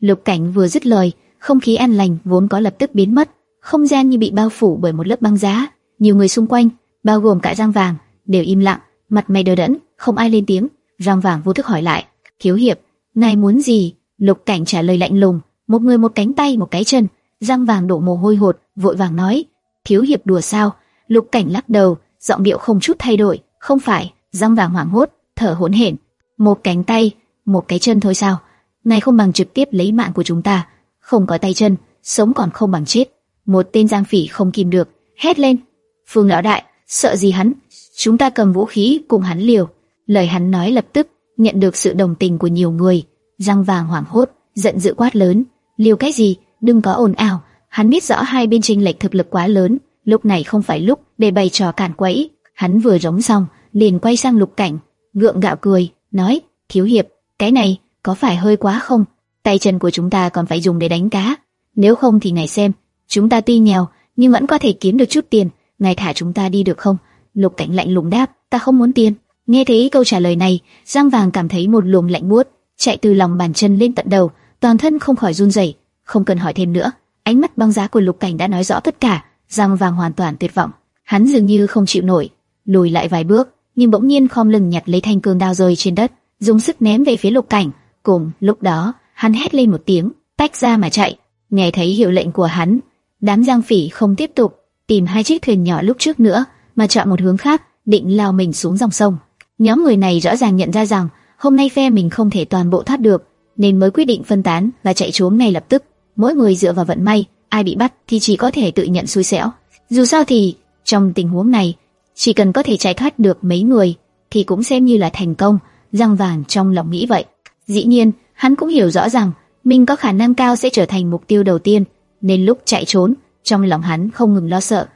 Lục Cảnh vừa dứt lời, không khí an lành vốn có lập tức biến mất, không gian như bị bao phủ bởi một lớp băng giá. Nhiều người xung quanh, bao gồm cả Giang Vàng, đều im lặng, mặt mày đờ đẫn, không ai lên tiếng. Giang Vàng vô thức hỏi lại, thiếu hiệp, ngài muốn gì? Lục Cảnh trả lời lạnh lùng, một người một cánh tay một cái chân. Giang Vàng đổ mồ hôi hột, vội vàng nói, thiếu hiệp đùa sao? Lục Cảnh lắc đầu, giọng điệu không chút thay đổi, không phải. Giang Vàng hoảng hốt, thở hổn hển, một cánh tay, một cái chân thôi sao? Này không bằng trực tiếp lấy mạng của chúng ta, không có tay chân, sống còn không bằng chết. Một tên giang phỉ không kìm được, hét lên. Phương lão đại, sợ gì hắn? Chúng ta cầm vũ khí cùng hắn liều. Lời hắn nói lập tức nhận được sự đồng tình của nhiều người. Giang vàng hoảng hốt, giận dữ quát lớn. Liều cái gì? Đừng có ồn ào. Hắn biết rõ hai bên tranh lệch thực lực quá lớn, lúc này không phải lúc để bày trò cản quấy. Hắn vừa giống xong, liền quay sang lục cảnh, gượng gạo cười, nói: thiếu hiệp, cái này có phải hơi quá không? Tay chân của chúng ta còn phải dùng để đánh cá, nếu không thì ngài xem, chúng ta tuy nghèo nhưng vẫn có thể kiếm được chút tiền, ngài thả chúng ta đi được không? Lục Cảnh lạnh lùng đáp, ta không muốn tiền. Nghe thấy câu trả lời này, Giang Vàng cảm thấy một luồng lạnh buốt chạy từ lòng bàn chân lên tận đầu, toàn thân không khỏi run rẩy. Không cần hỏi thêm nữa, ánh mắt băng giá của Lục Cảnh đã nói rõ tất cả. Giang Vàng hoàn toàn tuyệt vọng, hắn dường như không chịu nổi, lùi lại vài bước, nhưng bỗng nhiên khom lưng nhặt lấy thanh cương đao rơi trên đất, dùng sức ném về phía Lục Cảnh. Cùng lúc đó, hắn hét lên một tiếng, tách ra mà chạy. Nghe thấy hiệu lệnh của hắn, đám giang phỉ không tiếp tục tìm hai chiếc thuyền nhỏ lúc trước nữa, mà chọn một hướng khác, định lao mình xuống dòng sông. Nhóm người này rõ ràng nhận ra rằng hôm nay phe mình không thể toàn bộ thoát được, nên mới quyết định phân tán và chạy trốn ngay lập tức. Mỗi người dựa vào vận may, ai bị bắt thì chỉ có thể tự nhận xui xẻo. Dù sao thì trong tình huống này, chỉ cần có thể chạy thoát được mấy người thì cũng xem như là thành công. Giang Vàng trong lòng nghĩ vậy. Dĩ nhiên, hắn cũng hiểu rõ rằng mình có khả năng cao sẽ trở thành mục tiêu đầu tiên, nên lúc chạy trốn, trong lòng hắn không ngừng lo sợ.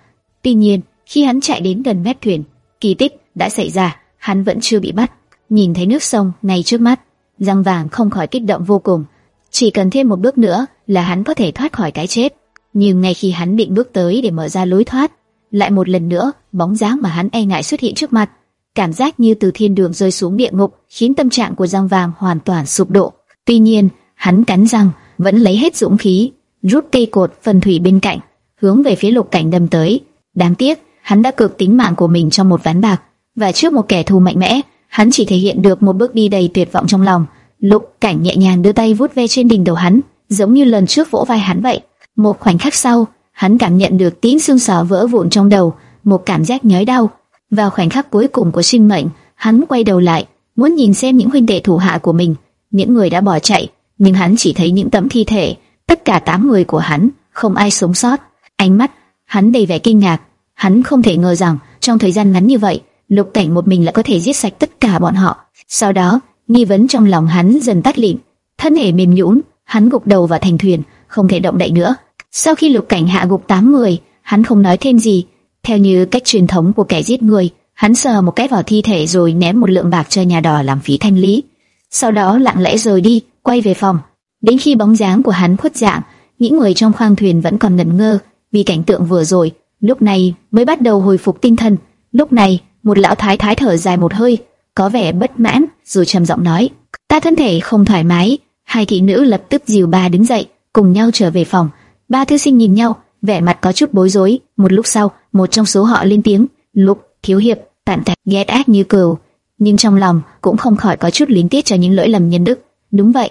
Tuy nhiên, khi hắn chạy đến gần mép thuyền, kỳ tích đã xảy ra, hắn vẫn chưa bị bắt. Nhìn thấy nước sông ngay trước mắt, răng Vàng không khỏi kích động vô cùng. Chỉ cần thêm một bước nữa là hắn có thể thoát khỏi cái chết. Nhưng ngay khi hắn định bước tới để mở ra lối thoát, lại một lần nữa, bóng dáng mà hắn e ngại xuất hiện trước mặt. Cảm giác như từ thiên đường rơi xuống địa ngục, khiến tâm trạng của Giang Vàng hoàn toàn sụp đổ. Tuy nhiên, hắn cắn răng, vẫn lấy hết dũng khí, rút cây cột phần thủy bên cạnh, hướng về phía lục cảnh đâm tới. Đáng tiếc, hắn đã cược tính mạng của mình trong một ván bạc, và trước một kẻ thù mạnh mẽ, hắn chỉ thể hiện được một bước đi đầy tuyệt vọng trong lòng. Lục cảnh nhẹ nhàng đưa tay vuốt ve trên đỉnh đầu hắn, giống như lần trước vỗ vai hắn vậy. Một khoảnh khắc sau, hắn cảm nhận được tiếng xương sọ vỡ vụn trong đầu, một cảm giác nhói đau. Vào khoảnh khắc cuối cùng của sinh mệnh, hắn quay đầu lại, muốn nhìn xem những huynh đệ thủ hạ của mình, những người đã bỏ chạy, nhưng hắn chỉ thấy những tấm thi thể, tất cả tám người của hắn, không ai sống sót. Ánh mắt hắn đầy vẻ kinh ngạc, hắn không thể ngờ rằng trong thời gian ngắn như vậy, Lục Cảnh một mình lại có thể giết sạch tất cả bọn họ. Sau đó, nghi vấn trong lòng hắn dần tắt lịm, thân thể mềm nhũn, hắn gục đầu vào thành thuyền, không thể động đậy nữa. Sau khi Lục Cảnh hạ gục tám người, hắn không nói thêm gì, theo như cách truyền thống của kẻ giết người, hắn sờ một cái vào thi thể rồi ném một lượng bạc cho nhà đỏ làm phí thanh lý. Sau đó lặng lẽ rời đi, quay về phòng. Đến khi bóng dáng của hắn khuất dạng, những người trong khoang thuyền vẫn còn ngẩn ngơ vì cảnh tượng vừa rồi, lúc này mới bắt đầu hồi phục tinh thần. Lúc này, một lão thái thái thở dài một hơi, có vẻ bất mãn, rồi trầm giọng nói: "Ta thân thể không thoải mái." Hai thị nữ lập tức dìu bà đứng dậy, cùng nhau trở về phòng. Ba thư sinh nhìn nhau, vẻ mặt có chút bối rối. Một lúc sau, một trong số họ lên tiếng: "Lục thiếu hiệp, tản thạch ghét ác như cừu." Nhưng trong lòng cũng không khỏi có chút lính tiết cho những lỗi lầm nhân đức. Đúng vậy.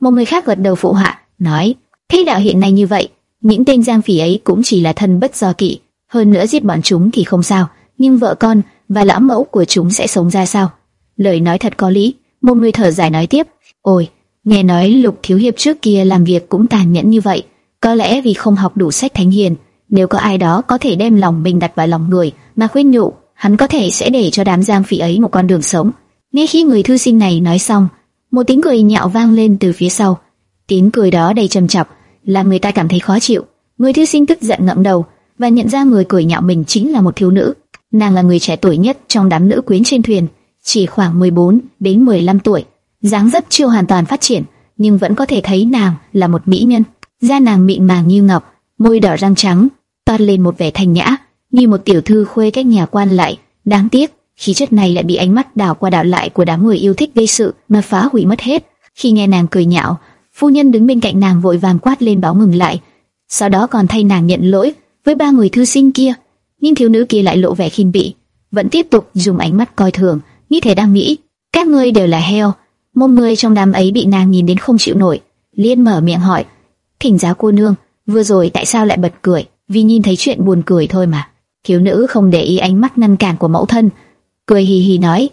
Một người khác gật đầu phụ họa, nói: "Thế đạo hiện nay như vậy, những tên giang phỉ ấy cũng chỉ là thân bất do kỵ, hơn nữa giết bọn chúng thì không sao, nhưng vợ con và lão mẫu của chúng sẽ sống ra sao?" Lời nói thật có lý. Một người thở dài nói tiếp: "Ôi, nghe nói Lục thiếu hiệp trước kia làm việc cũng tàn nhẫn như vậy." Có lẽ vì không học đủ sách thánh hiền, nếu có ai đó có thể đem lòng mình đặt vào lòng người mà khuyên nhủ, hắn có thể sẽ để cho đám giang phỉ ấy một con đường sống. Ngay khi người thư sinh này nói xong, một tiếng cười nhạo vang lên từ phía sau. Tiếng cười đó đầy trầm trọng, làm người ta cảm thấy khó chịu. Người thư sinh tức giận ngậm đầu và nhận ra người cười nhạo mình chính là một thiếu nữ. Nàng là người trẻ tuổi nhất trong đám nữ quyến trên thuyền, chỉ khoảng 14 đến 15 tuổi, dáng dấp chưa hoàn toàn phát triển, nhưng vẫn có thể thấy nàng là một mỹ nhân. Da nàng mịn màng như ngọc, môi đỏ răng trắng, toát lên một vẻ thanh nhã, như một tiểu thư khuê cách nhà quan lại. Đáng tiếc, khí chất này lại bị ánh mắt đảo qua đảo lại của đám người yêu thích gây sự mà phá hủy mất hết. Khi nghe nàng cười nhạo, Phu nhân đứng bên cạnh nàng vội vàng quát lên báo ngừng lại, sau đó còn thay nàng nhận lỗi với ba người thư sinh kia. Nhưng thiếu nữ kia lại lộ vẻ khinh bỉ, vẫn tiếp tục dùng ánh mắt coi thường, như thể đang nghĩ các ngươi đều là heo. Một người trong đám ấy bị nàng nhìn đến không chịu nổi, liên mở miệng hỏi: "Thỉnh giáo cô nương, vừa rồi tại sao lại bật cười?" Vì nhìn thấy chuyện buồn cười thôi mà. Thiếu nữ không để ý ánh mắt ngăn cản của mẫu thân, cười hì hì nói: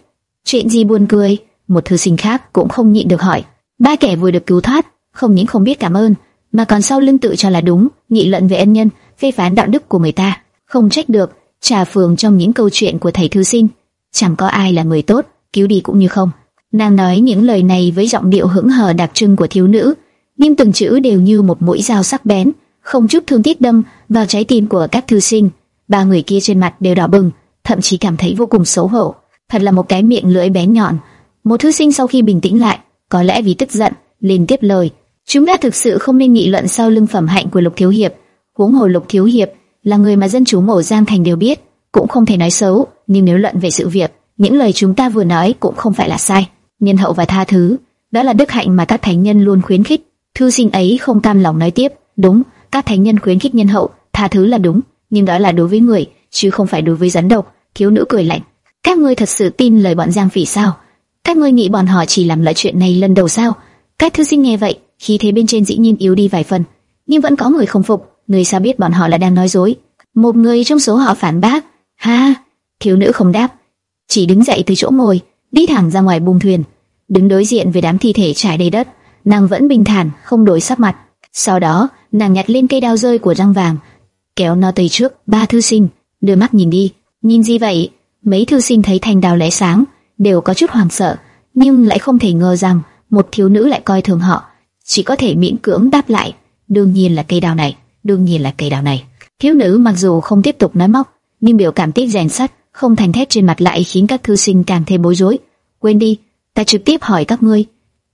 "Chuyện gì buồn cười?" Một thư sinh khác cũng không nhịn được hỏi. Ba kẻ vừa được cứu thoát, không những không biết cảm ơn, mà còn sau lưng tự cho là đúng, nghị luận về ân nhân, phê phán đạo đức của người ta. Không trách được, trà phường trong những câu chuyện của thầy thư sinh, chẳng có ai là người tốt, cứu đi cũng như không. Nàng nói những lời này với giọng điệu hững hờ đặc trưng của thiếu nữ, nhưng từng chữ đều như một mũi dao sắc bén, không chút thương tiếc đâm vào trái tim của các thư sinh. Ba người kia trên mặt đều đỏ bừng, thậm chí cảm thấy vô cùng xấu hổ. Thật là một cái miệng lưỡi bén nhọn. Một thư sinh sau khi bình tĩnh lại, có lẽ vì tức giận, liền tiếp lời. Chúng ta thực sự không nên nghị luận sau lưng phẩm hạnh của Lục Thiếu Hiệp. Huống hồ Lục Thiếu Hiệp là người mà dân chúng mổ Giang Thành đều biết, cũng không thể nói xấu. Nhưng nếu luận về sự việc, những lời chúng ta vừa nói cũng không phải là sai. Nhân hậu và tha thứ, đó là đức hạnh mà các thánh nhân luôn khuyến khích. Thư sinh ấy không cam lòng nói tiếp, đúng, các thánh nhân khuyến khích nhân hậu, tha thứ là đúng, nhưng đó là đối với người, chứ không phải đối với rắn độc. Thiếu nữ cười lạnh, các ngươi thật sự tin lời bọn Giang Phỉ sao? Các ngươi nghĩ bọn họ chỉ làm loại chuyện này lần đầu sao? Các thư sinh nghe vậy, khí thế bên trên dĩ nhiên yếu đi vài phần, nhưng vẫn có người không phục. Người sao biết bọn họ là đang nói dối? Một người trong số họ phản bác, ha, thiếu nữ không đáp, chỉ đứng dậy từ chỗ ngồi, đi thẳng ra ngoài buông thuyền, đứng đối diện với đám thi thể trải đầy đất, nàng vẫn bình thản, không đổi sắc mặt. Sau đó, nàng nhặt lên cây đao rơi của răng vàng, kéo nó tới trước ba thư sinh, đưa mắt nhìn đi, nhìn gì vậy? Mấy thư sinh thấy thanh đao lóe sáng, đều có chút hoảng sợ, nhưng lại không thể ngờ rằng một thiếu nữ lại coi thường họ, chỉ có thể miễn cưỡng đáp lại, đương nhiên là cây đao này, đương nhiên là cây đao này. Thiếu nữ mặc dù không tiếp tục nói móc, nhưng biểu cảm tiếc rèn sắt, không thành thét trên mặt lại khiến các thư sinh càng thêm bối rối. Quên đi, ta trực tiếp hỏi các ngươi.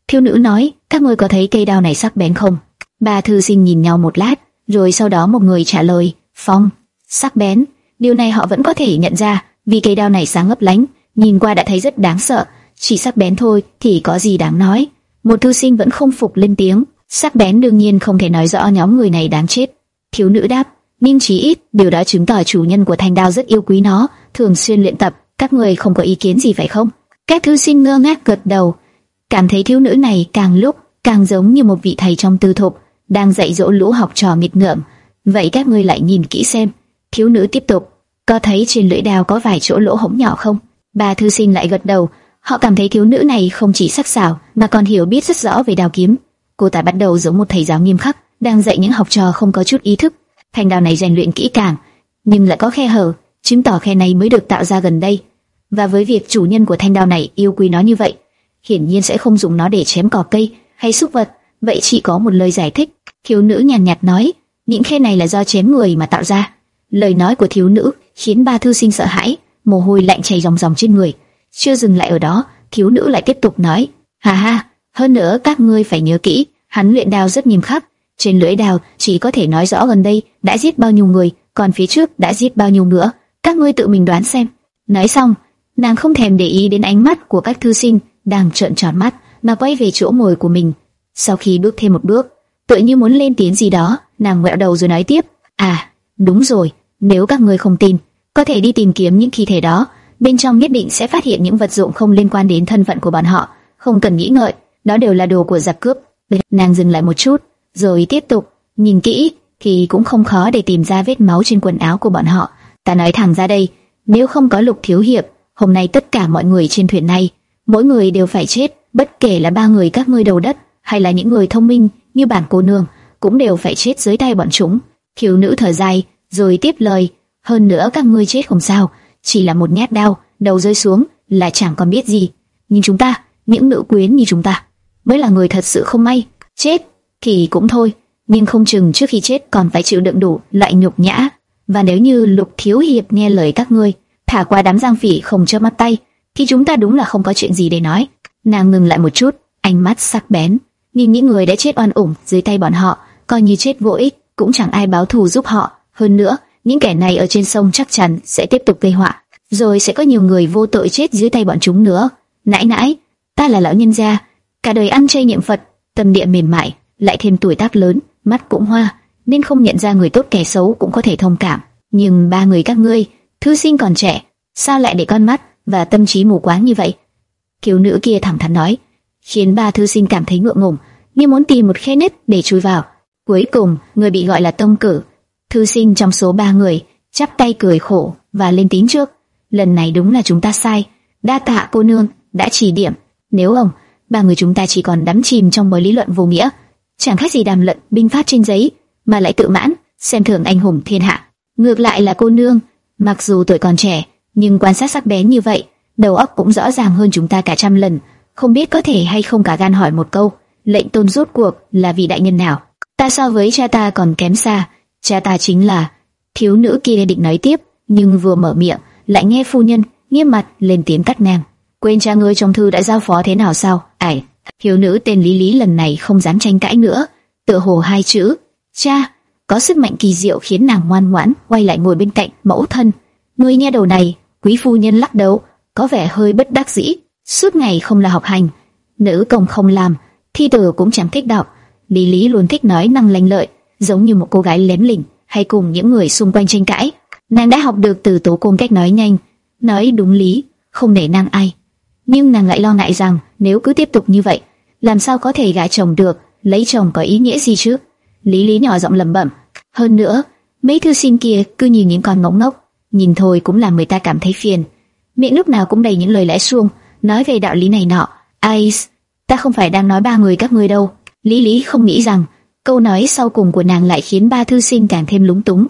Thiếu nữ nói, các ngươi có thấy cây đao này sắc bén không? Ba thư sinh nhìn nhau một lát, rồi sau đó một người trả lời, phong, sắc bén. Điều này họ vẫn có thể nhận ra, vì cây đao này sáng ngấp lánh, nhìn qua đã thấy rất đáng sợ. Chỉ sắc bén thôi thì có gì đáng nói. Một thư sinh vẫn không phục lên tiếng, sắc bén đương nhiên không thể nói rõ nhóm người này đáng chết. Thiếu nữ đáp, nhưng chí ít điều đó chứng tỏ chủ nhân của thanh đao rất yêu quý nó, thường xuyên luyện tập. Các người không có ý kiến gì phải không? Các thư sinh ngơ ngác gật đầu, cảm thấy thiếu nữ này càng lúc càng giống như một vị thầy trong tư thục đang dạy dỗ lũ học trò nghịch ngợm. Vậy các ngươi lại nhìn kỹ xem. Thiếu nữ tiếp tục, có thấy trên lưỡi đao có vài chỗ lỗ hổng nhỏ không? bà thư sinh lại gật đầu, họ cảm thấy thiếu nữ này không chỉ sắc sảo mà còn hiểu biết rất rõ về đao kiếm. Cô ta bắt đầu giống một thầy giáo nghiêm khắc, đang dạy những học trò không có chút ý thức. Thanh đao này rèn luyện kỹ càng, nhưng lại có khe hở, chứng tỏ khe này mới được tạo ra gần đây. Và với việc chủ nhân của thanh đao này yêu quý nó như vậy, hiển nhiên sẽ không dùng nó để chém cỏ cây hay súc vật. Vậy chỉ có một lời giải thích. Thiếu nữ nhàn nhạt, nhạt nói, những khe này là do chém người mà tạo ra. Lời nói của thiếu nữ khiến ba thư sinh sợ hãi, mồ hôi lạnh chảy ròng ròng trên người. Chưa dừng lại ở đó, thiếu nữ lại tiếp tục nói, hà ha, hơn nữa các ngươi phải nhớ kỹ, hắn luyện đao rất nghiêm khắc, trên lưỡi đao chỉ có thể nói rõ gần đây đã giết bao nhiêu người, còn phía trước đã giết bao nhiêu nữa. Các ngươi tự mình đoán xem. Nói xong, nàng không thèm để ý đến ánh mắt của các thư sinh đang trợn tròn mắt, mà quay về chỗ ngồi của mình. Sau khi bước thêm một bước, tự như muốn lên tiếng gì đó, nàng ngoẹo đầu rồi nói tiếp: "À, đúng rồi, nếu các ngươi không tin, có thể đi tìm kiếm những thi thể đó, bên trong nhất định sẽ phát hiện những vật dụng không liên quan đến thân phận của bọn họ, không cần nghĩ ngợi, đó đều là đồ của giặc cướp." Nàng dừng lại một chút, rồi tiếp tục, nhìn kỹ thì cũng không khó để tìm ra vết máu trên quần áo của bọn họ. Ta nói thẳng ra đây, nếu không có Lục thiếu hiệp, hôm nay tất cả mọi người trên thuyền này, mỗi người đều phải chết, bất kể là ba người các ngươi đầu đất hay là những người thông minh như bản cô nương, cũng đều phải chết dưới tay bọn chúng. Thiếu nữ thở dài, rồi tiếp lời, hơn nữa các ngươi chết không sao, chỉ là một nhát đau, đầu rơi xuống là chẳng còn biết gì. Nhưng chúng ta, những nữ quyến như chúng ta, mới là người thật sự không may, chết thì cũng thôi, nhưng không chừng trước khi chết còn phải chịu đựng đủ loại nhục nhã. Và nếu như Lục Thiếu Hiệp nghe lời các ngươi, thả qua đám giang phỉ không cho mắt tay, thì chúng ta đúng là không có chuyện gì để nói. Nàng ngừng lại một chút, ánh mắt sắc bén, nhìn những người đã chết oan uổng dưới tay bọn họ, coi như chết vô ích, cũng chẳng ai báo thù giúp họ. Hơn nữa, những kẻ này ở trên sông chắc chắn sẽ tiếp tục gây họa, rồi sẽ có nhiều người vô tội chết dưới tay bọn chúng nữa. Nãy nãy, ta là lão nhân gia, cả đời ăn chay niệm Phật, tâm địa mềm mại, lại thêm tuổi tác lớn, mắt cũng hoa, nên không nhận ra người tốt kẻ xấu cũng có thể thông cảm. Nhưng ba người các ngươi, thư sinh còn trẻ, sao lại để con mắt và tâm trí mù quáng như vậy? Kiều nữ kia thẳng thắn nói, khiến ba thư sinh cảm thấy ngượng ngùng, như muốn tìm một khe nứt để chui vào. Cuối cùng, người bị gọi là Tông Cử, thư sinh trong số ba người, chắp tay cười khổ và lên tiếng trước. Lần này đúng là chúng ta sai, đa tạ cô nương đã chỉ điểm. Nếu không, ba người chúng ta chỉ còn đắm chìm trong mối lý luận vô nghĩa, chẳng khác gì đàm luận binh pháp trên giấy, mà lại tự mãn xem thường anh hùng thiên hạ. Ngược lại là cô nương, mặc dù tuổi còn trẻ, nhưng quan sát sắc bén như vậy, đầu óc cũng rõ ràng hơn chúng ta cả trăm lần. Không biết có thể hay không cả gan hỏi một câu, lệnh tôn rốt cuộc là vị đại nhân nào? Ta so với cha ta còn kém xa, cha ta chính là thiếu nữ kia định nói tiếp, nhưng vừa mở miệng lại nghe phu nhân nghiêm mặt lên tiếng cắt ngang. Quên cha ngươi trong thư đã giao phó thế nào sao? Ải, thiếu nữ tên Lý Lý lần này không dám tranh cãi nữa, tựa hồ hai chữ cha có sức mạnh kỳ diệu khiến nàng ngoan ngoãn quay lại ngồi bên cạnh mẫu thân. ngươi nghe đầu này, quý phu nhân lắc đầu, có vẻ hơi bất đắc dĩ, suốt ngày không là học hành, nữ công không làm, thi tử cũng chẳng thích đọc. Lý Lý luôn thích nói năng lanh lợi, giống như một cô gái lém lỉnh, hay cùng những người xung quanh tranh cãi. Nàng đã học được từ tố côn cách nói nhanh, nói đúng lý, không nể nang ai. Nhưng nàng lại lo ngại rằng nếu cứ tiếp tục như vậy, làm sao có thể gả chồng được, lấy chồng có ý nghĩa gì chứ? Lý Lý nhỏ giọng lẩm bẩm. Hơn nữa, mấy thư sinh kia cứ nhìn những con ngỗng ngốc, nhìn thôi cũng làm người ta cảm thấy phiền. Miệng lúc nào cũng đầy những lời lẽ suông, nói về đạo lý này nọ. Ai, ta không phải đang nói ba người các ngươi đâu. Lý Lý không nghĩ rằng câu nói sau cùng của nàng lại khiến ba thư sinh càng thêm lúng túng.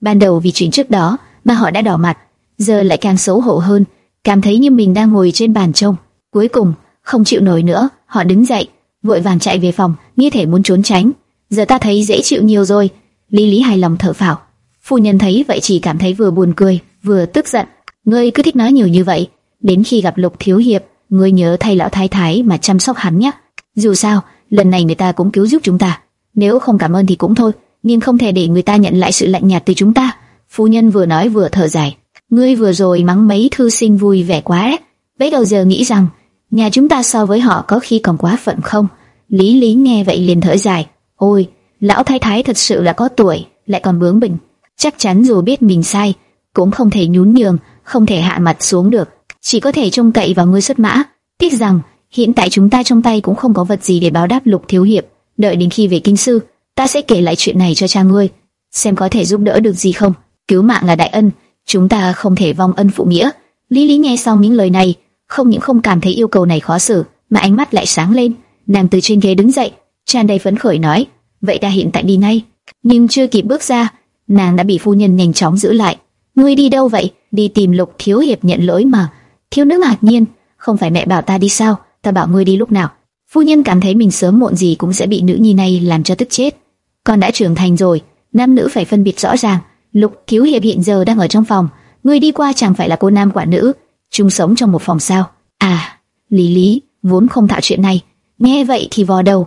Ban đầu vì chuyện trước đó mà họ đã đỏ mặt, giờ lại càng xấu hổ hơn, cảm thấy như mình đang ngồi trên bàn trông. Cuối cùng, không chịu nổi nữa, họ đứng dậy, vội vàng chạy về phòng, như thể muốn trốn tránh. Giờ ta thấy dễ chịu nhiều rồi. Lý Lý hài lòng thở phào. Phu nhân thấy vậy chỉ cảm thấy vừa buồn cười, vừa tức giận. Ngươi cứ thích nói nhiều như vậy, đến khi gặp Lục Thiếu Hiệp, ngươi nhớ thay lão thái thái mà chăm sóc hắn nhé. Dù sao, lần này người ta cũng cứu giúp chúng ta. Nếu không cảm ơn thì cũng thôi, nhưng không thể để người ta nhận lại sự lạnh nhạt từ chúng ta. Phu nhân vừa nói vừa thở dài. Ngươi vừa rồi mắng mấy thư sinh vui vẻ quá đấy. Bấy đầu giờ nghĩ rằng nhà chúng ta so với họ có khi còn quá phận không? Lý Lý nghe vậy liền thở dài. Ôi, lão thái thái thật sự là có tuổi, lại còn bướng bỉnh. Chắc chắn dù biết mình sai, cũng không thể nhún nhường, không thể hạ mặt xuống được. Chỉ có thể trông cậy vào ngươi xuất mã. Tiếc rằng, hiện tại chúng ta trong tay cũng không có vật gì để báo đáp lục thiếu hiệp. Đợi đến khi về kinh sư, ta sẽ kể lại chuyện này cho cha ngươi, xem có thể giúp đỡ được gì không. Cứu mạng là đại ân, chúng ta không thể vong ân phụ nghĩa. Lý Lý nghe xong những lời này, không những không cảm thấy yêu cầu này khó xử, mà ánh mắt lại sáng lên. Nàng từ trên ghế đứng dậy, tràn đầy phấn khởi nói: "Vậy ta hiện tại đi ngay." Nhưng chưa kịp bước ra, nàng đã bị phu nhân nhanh chóng giữ lại. "Ngươi đi đâu vậy?" "Đi tìm Lục thiếu hiệp nhận lỗi mà." Thiếu nữ ngạc nhiên, "Không phải mẹ bảo ta đi sao? Ta bảo ngươi đi lúc nào?" Phu nhân cảm thấy mình sớm muộn gì cũng sẽ bị nữ nhi này làm cho tức chết. Con đã trưởng thành rồi, nam nữ phải phân biệt rõ ràng. Lục thiếu hiệp hiện giờ đang ở trong phòng, ngươi đi qua chẳng phải là cô nam quả nữ, chung sống trong một phòng sao? À, Lý Lý vốn không thạo chuyện này, nghe vậy thì vò đầu,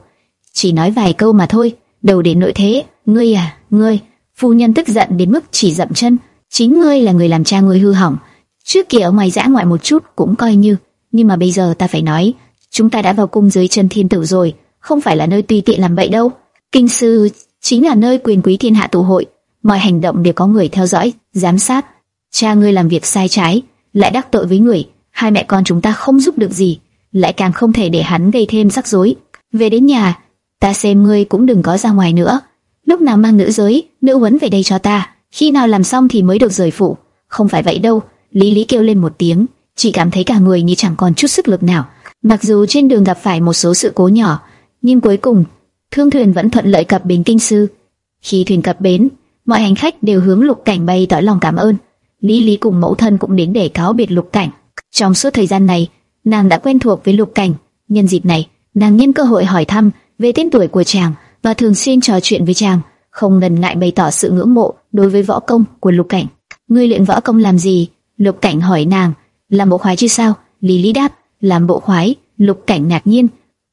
chỉ nói vài câu mà thôi, đầu đến nội thế, ngươi à, ngươi, phu nhân tức giận đến mức chỉ dậm chân, chính ngươi là người làm cha ngươi hư hỏng, trước kia ở ngoài dã ngoại một chút cũng coi như, nhưng mà bây giờ ta phải nói, chúng ta đã vào cung dưới chân thiên tử rồi, không phải là nơi tùy tiện làm bậy đâu. Kinh sư chính là nơi quyền quý thiên hạ tụ hội, mọi hành động đều có người theo dõi, giám sát. Cha ngươi làm việc sai trái, lại đắc tội với người, hai mẹ con chúng ta không giúp được gì, lại càng không thể để hắn gây thêm rắc rối. Về đến nhà, ta xem ngươi cũng đừng có ra ngoài nữa. Lúc nào mang nữ giới, nữ huấn về đây cho ta, khi nào làm xong thì mới được rời phủ. Không phải vậy đâu. Lý Lý kêu lên một tiếng, chỉ cảm thấy cả người như chẳng còn chút sức lực nào. Mặc dù trên đường gặp phải một số sự cố nhỏ, nhưng cuối cùng thương thuyền vẫn thuận lợi cập bến kinh sư. Khi thuyền cập bến, mọi hành khách đều hướng Lục Cảnh bay tỏ lòng cảm ơn. Lý Lý cùng mẫu thân cũng đến để cáo biệt Lục Cảnh. Trong suốt thời gian này, nàng đã quen thuộc với Lục Cảnh. Nhân dịp này, nàng nhân cơ hội hỏi thăm về tên tuổi của chàng và thường xuyên trò chuyện với chàng, không ngần ngại bày tỏ sự ngưỡng mộ đối với võ công của Lục Cảnh. Ngươi luyện võ công làm gì? Lục Cảnh hỏi nàng. Làm bộ khoái chứ sao? Lý Lý đáp. Làm bộ khoái. Lục Cảnh ngạc nhiên.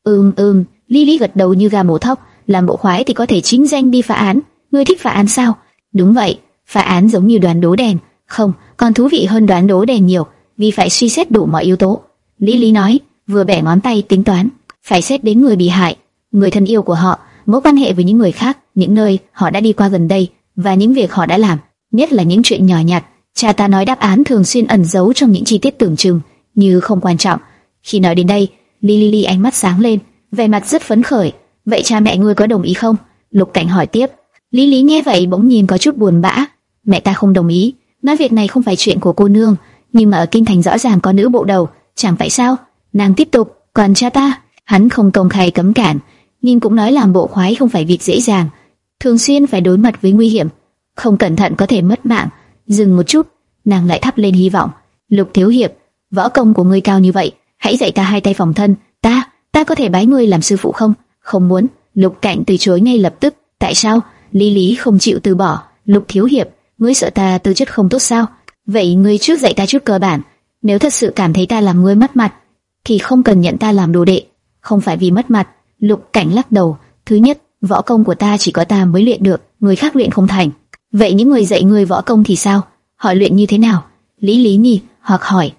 Ừm ừm. Lý Lý gật đầu như gà mổ thóc. Làm bộ khoái thì có thể chính danh đi phá án. Ngươi thích phá án sao? Đúng vậy. Phá án giống như đoán đố đèn. Không, còn thú vị hơn đoán đố đèn nhiều, vì phải suy xét đủ mọi yếu tố. Lý Lý nói, vừa bẻ ngón tay tính toán, phải xét đến người bị hại, người thân yêu của họ mối quan hệ với những người khác, những nơi họ đã đi qua gần đây và những việc họ đã làm, nhất là những chuyện nhỏ nhặt. Cha ta nói đáp án thường xuyên ẩn giấu trong những chi tiết tưởng chừng như không quan trọng. Khi nói đến đây, Lily ánh mắt sáng lên, vẻ mặt rất phấn khởi. Vậy cha mẹ ngươi có đồng ý không? Lục Cảnh hỏi tiếp. Lý nghe vậy bỗng nhìn có chút buồn bã. Mẹ ta không đồng ý, nói việc này không phải chuyện của cô nương, nhưng mà ở kinh thành rõ ràng có nữ bộ đầu, chẳng phải sao? Nàng tiếp tục, còn cha ta, hắn không công khai cấm cản, nhưng cũng nói làm bộ khoái không phải việc dễ dàng, thường xuyên phải đối mặt với nguy hiểm, không cẩn thận có thể mất mạng. Dừng một chút, nàng lại thắp lên hy vọng. Lục Thiếu Hiệp, võ công của ngươi cao như vậy, hãy dạy ta hai tay phòng thân. Ta, ta có thể bái ngươi làm sư phụ không? Không muốn. Lục Cảnh từ chối ngay lập tức. Tại sao? Lý Lý không chịu từ bỏ. Lục Thiếu Hiệp, ngươi sợ ta tư chất không tốt sao? Vậy ngươi trước dạy ta chút cơ bản. Nếu thật sự cảm thấy ta làm ngươi mất mặt, thì không cần nhận ta làm đồ đệ. Không phải vì mất mặt. Lục Cảnh lắc đầu. Thứ nhất, võ công của ta chỉ có ta mới luyện được, người khác luyện không thành. Vậy những người dạy người võ công thì sao? Họ luyện như thế nào? Lý Lý Nhi hoặc hỏi.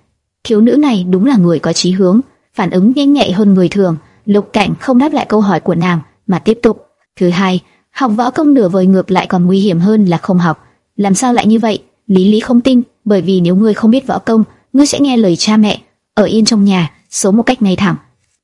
Thiếu nữ này đúng là người có trí hướng, phản ứng nhanh nhạy hơn người thường. Lục Cảnh không đáp lại câu hỏi của nàng, mà tiếp tục. Thứ hai, học võ công nửa vời ngược lại còn nguy hiểm hơn là không học. Làm sao lại như vậy? Lý Lý không tin, bởi vì nếu ngươi không biết võ công, ngươi sẽ nghe lời cha mẹ, ở yên trong nhà, sống một cách ngay thẳng.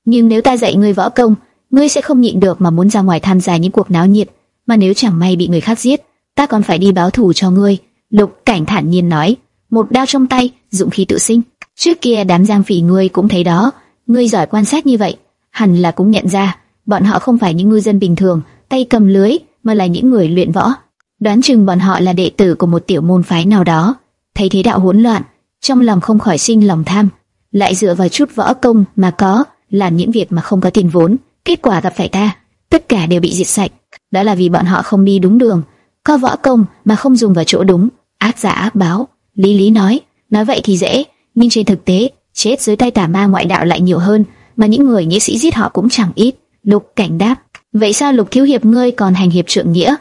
Nhưng nếu ta dạy ngươi võ công, ngươi sẽ không nhịn được mà muốn ra ngoài tham gia những cuộc náo nhiệt, mà nếu chẳng may bị người khác giết, ta còn phải đi báo thù cho ngươi. Lục Cảnh thản nhiên nói, một đao trong tay, dụng khí tự sinh. Trước kia đám giang phỉ ngươi cũng thấy đó, ngươi giỏi quan sát như vậy, hẳn là cũng nhận ra, bọn họ không phải những ngư dân bình thường, tay cầm lưới, mà là những người luyện võ. Đoán chừng bọn họ là đệ tử của một tiểu môn phái nào đó. Thấy thế đạo hỗn loạn, trong lòng không khỏi sinh lòng tham, lại dựa vào chút võ công mà có, làm những việc mà không có tiền vốn, kết quả gặp phải ta, tất cả đều bị diệt sạch. Đó là vì bọn họ không đi đúng đường, có võ công mà không dùng vào chỗ đúng, ác giả ác báo. Lý Lý nói, nói vậy thì dễ, nhưng trên thực tế, chết dưới tay tà ma ngoại đạo lại nhiều hơn, mà những người nghĩa sĩ giết họ cũng chẳng ít. Lục Cảnh đáp, vậy sao Lục thiếu hiệp ngươi còn hành hiệp trượng nghĩa?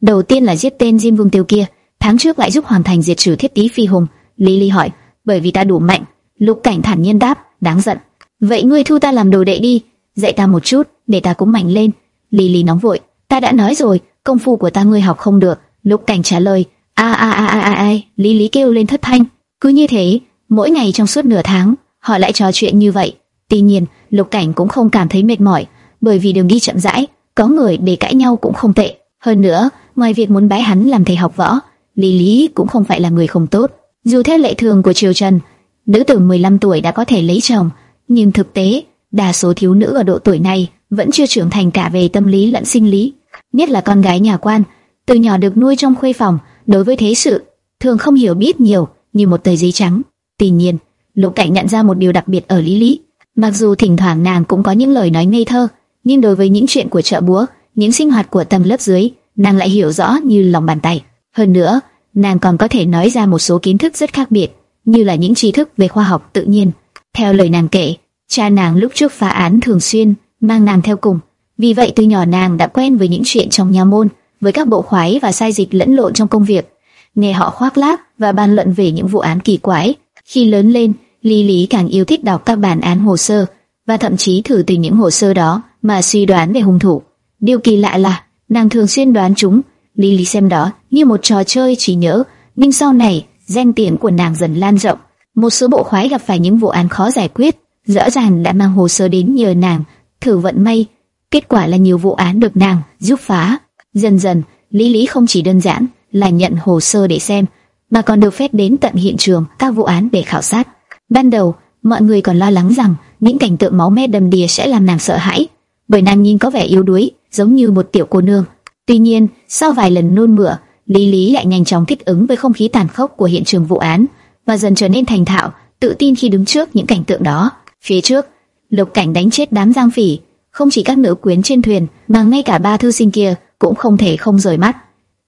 Đầu tiên là giết tên Diêm Vương Tiêu kia, tháng trước lại giúp hoàn thành diệt trừ thiết tí phi hùng. Lý Lý hỏi, bởi vì ta đủ mạnh. Lục Cảnh thản nhiên đáp, đáng giận. Vậy ngươi thu ta làm đồ đệ đi, dạy ta một chút, để ta cũng mạnh lên. Lý Lý nóng vội, ta đã nói rồi, công phu của ta ngươi học không được. Lục Cảnh trả lời, a a a a a, a. Lý Lý kêu lên thất thanh. Cứ như thế, mỗi ngày trong suốt nửa tháng, họ lại trò chuyện như vậy. Tuy nhiên, Lục Cảnh cũng không cảm thấy mệt mỏi, bởi vì đường đi chậm rãi, có người để cãi nhau cũng không tệ. Hơn nữa, ngoài việc muốn bái hắn làm thầy học võ, Lý Lý cũng không phải là người không tốt. Dù theo lệ thường của triều Trần, nữ tử 15 tuổi đã có thể lấy chồng, nhưng thực tế, đa số thiếu nữ ở độ tuổi này vẫn chưa trưởng thành cả về tâm lý lẫn sinh lý, nhất là con gái nhà quan, từ nhỏ được nuôi trong khuê phòng, đối với thế sự thường không hiểu biết nhiều, như một tờ giấy trắng. Tuy nhiên, Lục Cảnh nhận ra một điều đặc biệt ở Lý Lý, mặc dù thỉnh thoảng nàng cũng có những lời nói ngây thơ, nhưng đối với những chuyện của chợ búa, những sinh hoạt của tầng lớp dưới, nàng lại hiểu rõ như lòng bàn tay. Hơn nữa, nàng còn có thể nói ra một số kiến thức rất khác biệt, như là những tri thức về khoa học tự nhiên. Theo lời nàng kể, cha nàng lúc trước phá án thường xuyên mang nàng theo cùng, vì vậy từ nhỏ nàng đã quen với những chuyện trong nhà môn, với các bộ khoái và sai dịch lẫn lộn trong công việc, nghe họ khoác lác và bàn luận về những vụ án kỳ quái. Khi lớn lên, Lý Lý càng yêu thích đọc các bản án hồ sơ và thậm chí thử từ những hồ sơ đó mà suy đoán về hung thủ. Điều kỳ lạ là nàng thường xuyên đoán chúng. Lý Lý xem đó như một trò chơi trí nhớ, nhưng sau này danh tiếng của nàng dần lan rộng. Một số bộ khoái gặp phải những vụ án khó giải quyết, rõ ràng đã mang hồ sơ đến nhờ nàng thử vận may. Kết quả là nhiều vụ án được nàng giúp phá. Dần dần, Lý Lý không chỉ đơn giản là nhận hồ sơ để xem, mà còn được phép đến tận hiện trường các vụ án để khảo sát. Ban đầu, mọi người còn lo lắng rằng những cảnh tượng máu me đầm đìa sẽ làm nàng sợ hãi, bởi nàng nhìn có vẻ yếu đuối, giống như một tiểu cô nương. Tuy nhiên, sau vài lần nôn mửa, Lý Lý lại nhanh chóng thích ứng với không khí tàn khốc của hiện trường vụ án và dần trở nên thành thạo, tự tin khi đứng trước những cảnh tượng đó. Phía trước, Lục Cảnh đánh chết đám giang phỉ, không chỉ các nữ quyến trên thuyền, mà ngay cả ba thư sinh kia cũng không thể không rời mắt.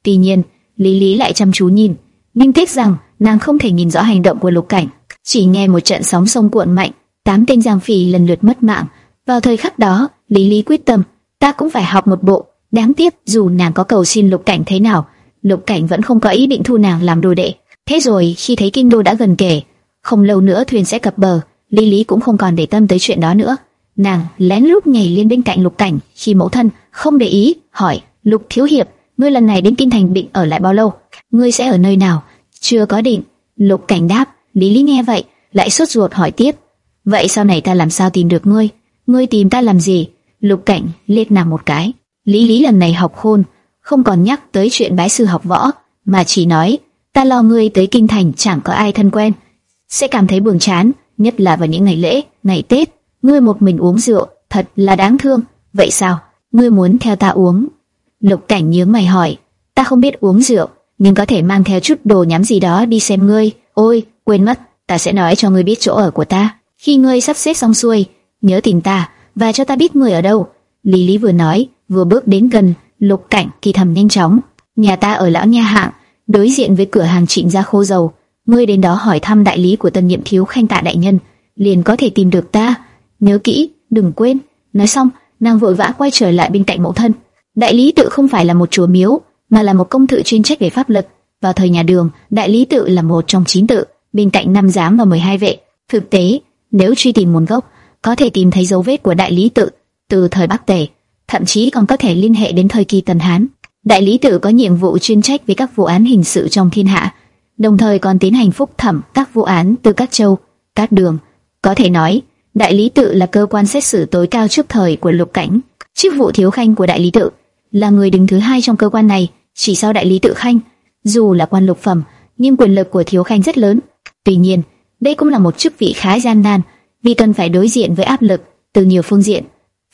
Tuy nhiên, Lý Lý lại chăm chú nhìn, nhưng tiếc rằng nàng không thể nhìn rõ hành động của Lục Cảnh. Chỉ nghe một trận sóng sông cuộn mạnh, tám tên giang phỉ lần lượt mất mạng. Vào thời khắc đó, Lý Lý quyết tâm, ta cũng phải học một bộ. Đáng tiếc, dù nàng có cầu xin Lục Cảnh thế nào, Lục Cảnh vẫn không có ý định thu nàng làm đồ đệ. Thế rồi, khi thấy kinh đô đã gần kề, không lâu nữa thuyền sẽ cập bờ, Lý Lý cũng không còn để tâm tới chuyện đó nữa. Nàng lén lút nhảy lên bên cạnh Lục Cảnh, khi mẫu thân không để ý, hỏi: "Lục thiếu hiệp, ngươi lần này đến kinh thành định ở lại bao lâu? Ngươi sẽ ở nơi nào?" "Chưa có định." Lục Cảnh đáp. Lý Lý nghe vậy, lại sốt ruột hỏi tiếp: "Vậy sau này ta làm sao tìm được ngươi? Ngươi tìm ta làm gì?" Lục Cảnh liếc nàng một cái. Lý Lý lần này học khôn, không còn nhắc tới chuyện bái sư học võ, mà chỉ nói: "Ta lo ngươi tới kinh thành chẳng có ai thân quen, sẽ cảm thấy buồn chán, nhất là vào những ngày lễ, ngày Tết." ngươi một mình uống rượu, thật là đáng thương. Vậy sao? Ngươi muốn theo ta uống? Lục Cảnh nhớ mày hỏi. Ta không biết uống rượu, nhưng có thể mang theo chút đồ nhắm gì đó đi xem ngươi. Ôi, quên mất, ta sẽ nói cho ngươi biết chỗ ở của ta. Khi ngươi sắp xếp xong xuôi, nhớ tìm ta và cho ta biết ngươi ở đâu. Lý Lý vừa nói, vừa bước đến gần, Lục Cảnh kỳ thầm nhanh chóng. Nhà ta ở lão nha hạng, đối diện với cửa hàng trịnh gia khô dầu. Ngươi đến đó hỏi thăm đại lý của tân nhiệm thiếu khanh tạ đại nhân, liền có thể tìm được ta nhớ kỹ, đừng quên. Nói xong, nàng vội vã quay trở lại bên cạnh mẫu thân. Đại lý tự không phải là một chùa miếu, mà là một công tự chuyên trách về pháp luật. Vào thời nhà Đường, đại lý tự là một trong chín tự, bên cạnh năm giám và 12 vệ. Thực tế, nếu truy tìm nguồn gốc, có thể tìm thấy dấu vết của đại lý tự từ thời Bắc Tề, thậm chí còn có thể liên hệ đến thời kỳ Tần Hán. Đại lý tự có nhiệm vụ chuyên trách với các vụ án hình sự trong thiên hạ, đồng thời còn tiến hành phúc thẩm các vụ án từ các châu, các đường. Có thể nói, Đại lý tự là cơ quan xét xử tối cao trước thời của lục cảnh. Chức vụ thiếu khanh của đại lý tự là người đứng thứ hai trong cơ quan này, chỉ sau đại lý tự khanh. Dù là quan lục phẩm, nhưng quyền lực của thiếu khanh rất lớn. Tuy nhiên, đây cũng là một chức vị khá gian nan, vì cần phải đối diện với áp lực từ nhiều phương diện,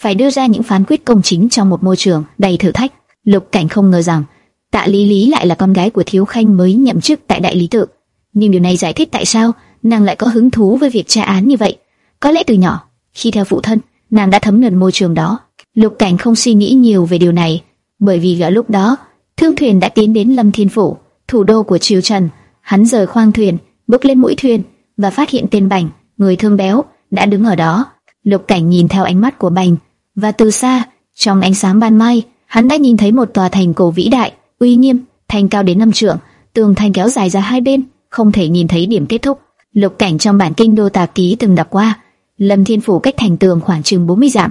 phải đưa ra những phán quyết công chính trong một môi trường đầy thử thách. Lục cảnh không ngờ rằng Tạ Lý Lý lại là con gái của thiếu khanh mới nhậm chức tại đại lý tự, nhưng điều này giải thích tại sao nàng lại có hứng thú với việc tra án như vậy. Có lẽ từ nhỏ, khi theo phụ thân, nàng đã thấm nhuần môi trường đó. Lục Cảnh không suy nghĩ nhiều về điều này, bởi vì ở lúc đó, thương thuyền đã tiến đến Lâm Thiên Phủ, thủ đô của triều Trần. Hắn rời khoang thuyền, bước lên mũi thuyền và phát hiện tên Bành, người thương béo, đã đứng ở đó. Lục Cảnh nhìn theo ánh mắt của Bành, và từ xa, trong ánh sáng ban mai, hắn đã nhìn thấy một tòa thành cổ vĩ đại, uy nghiêm, thành cao đến năm trượng, tường thành kéo dài ra hai bên, không thể nhìn thấy điểm kết thúc. Lục Cảnh trong bản kinh đô tạp ký từng đọc qua, Lâm Thiên Phủ cách thành tường khoảng chừng 40 dặm.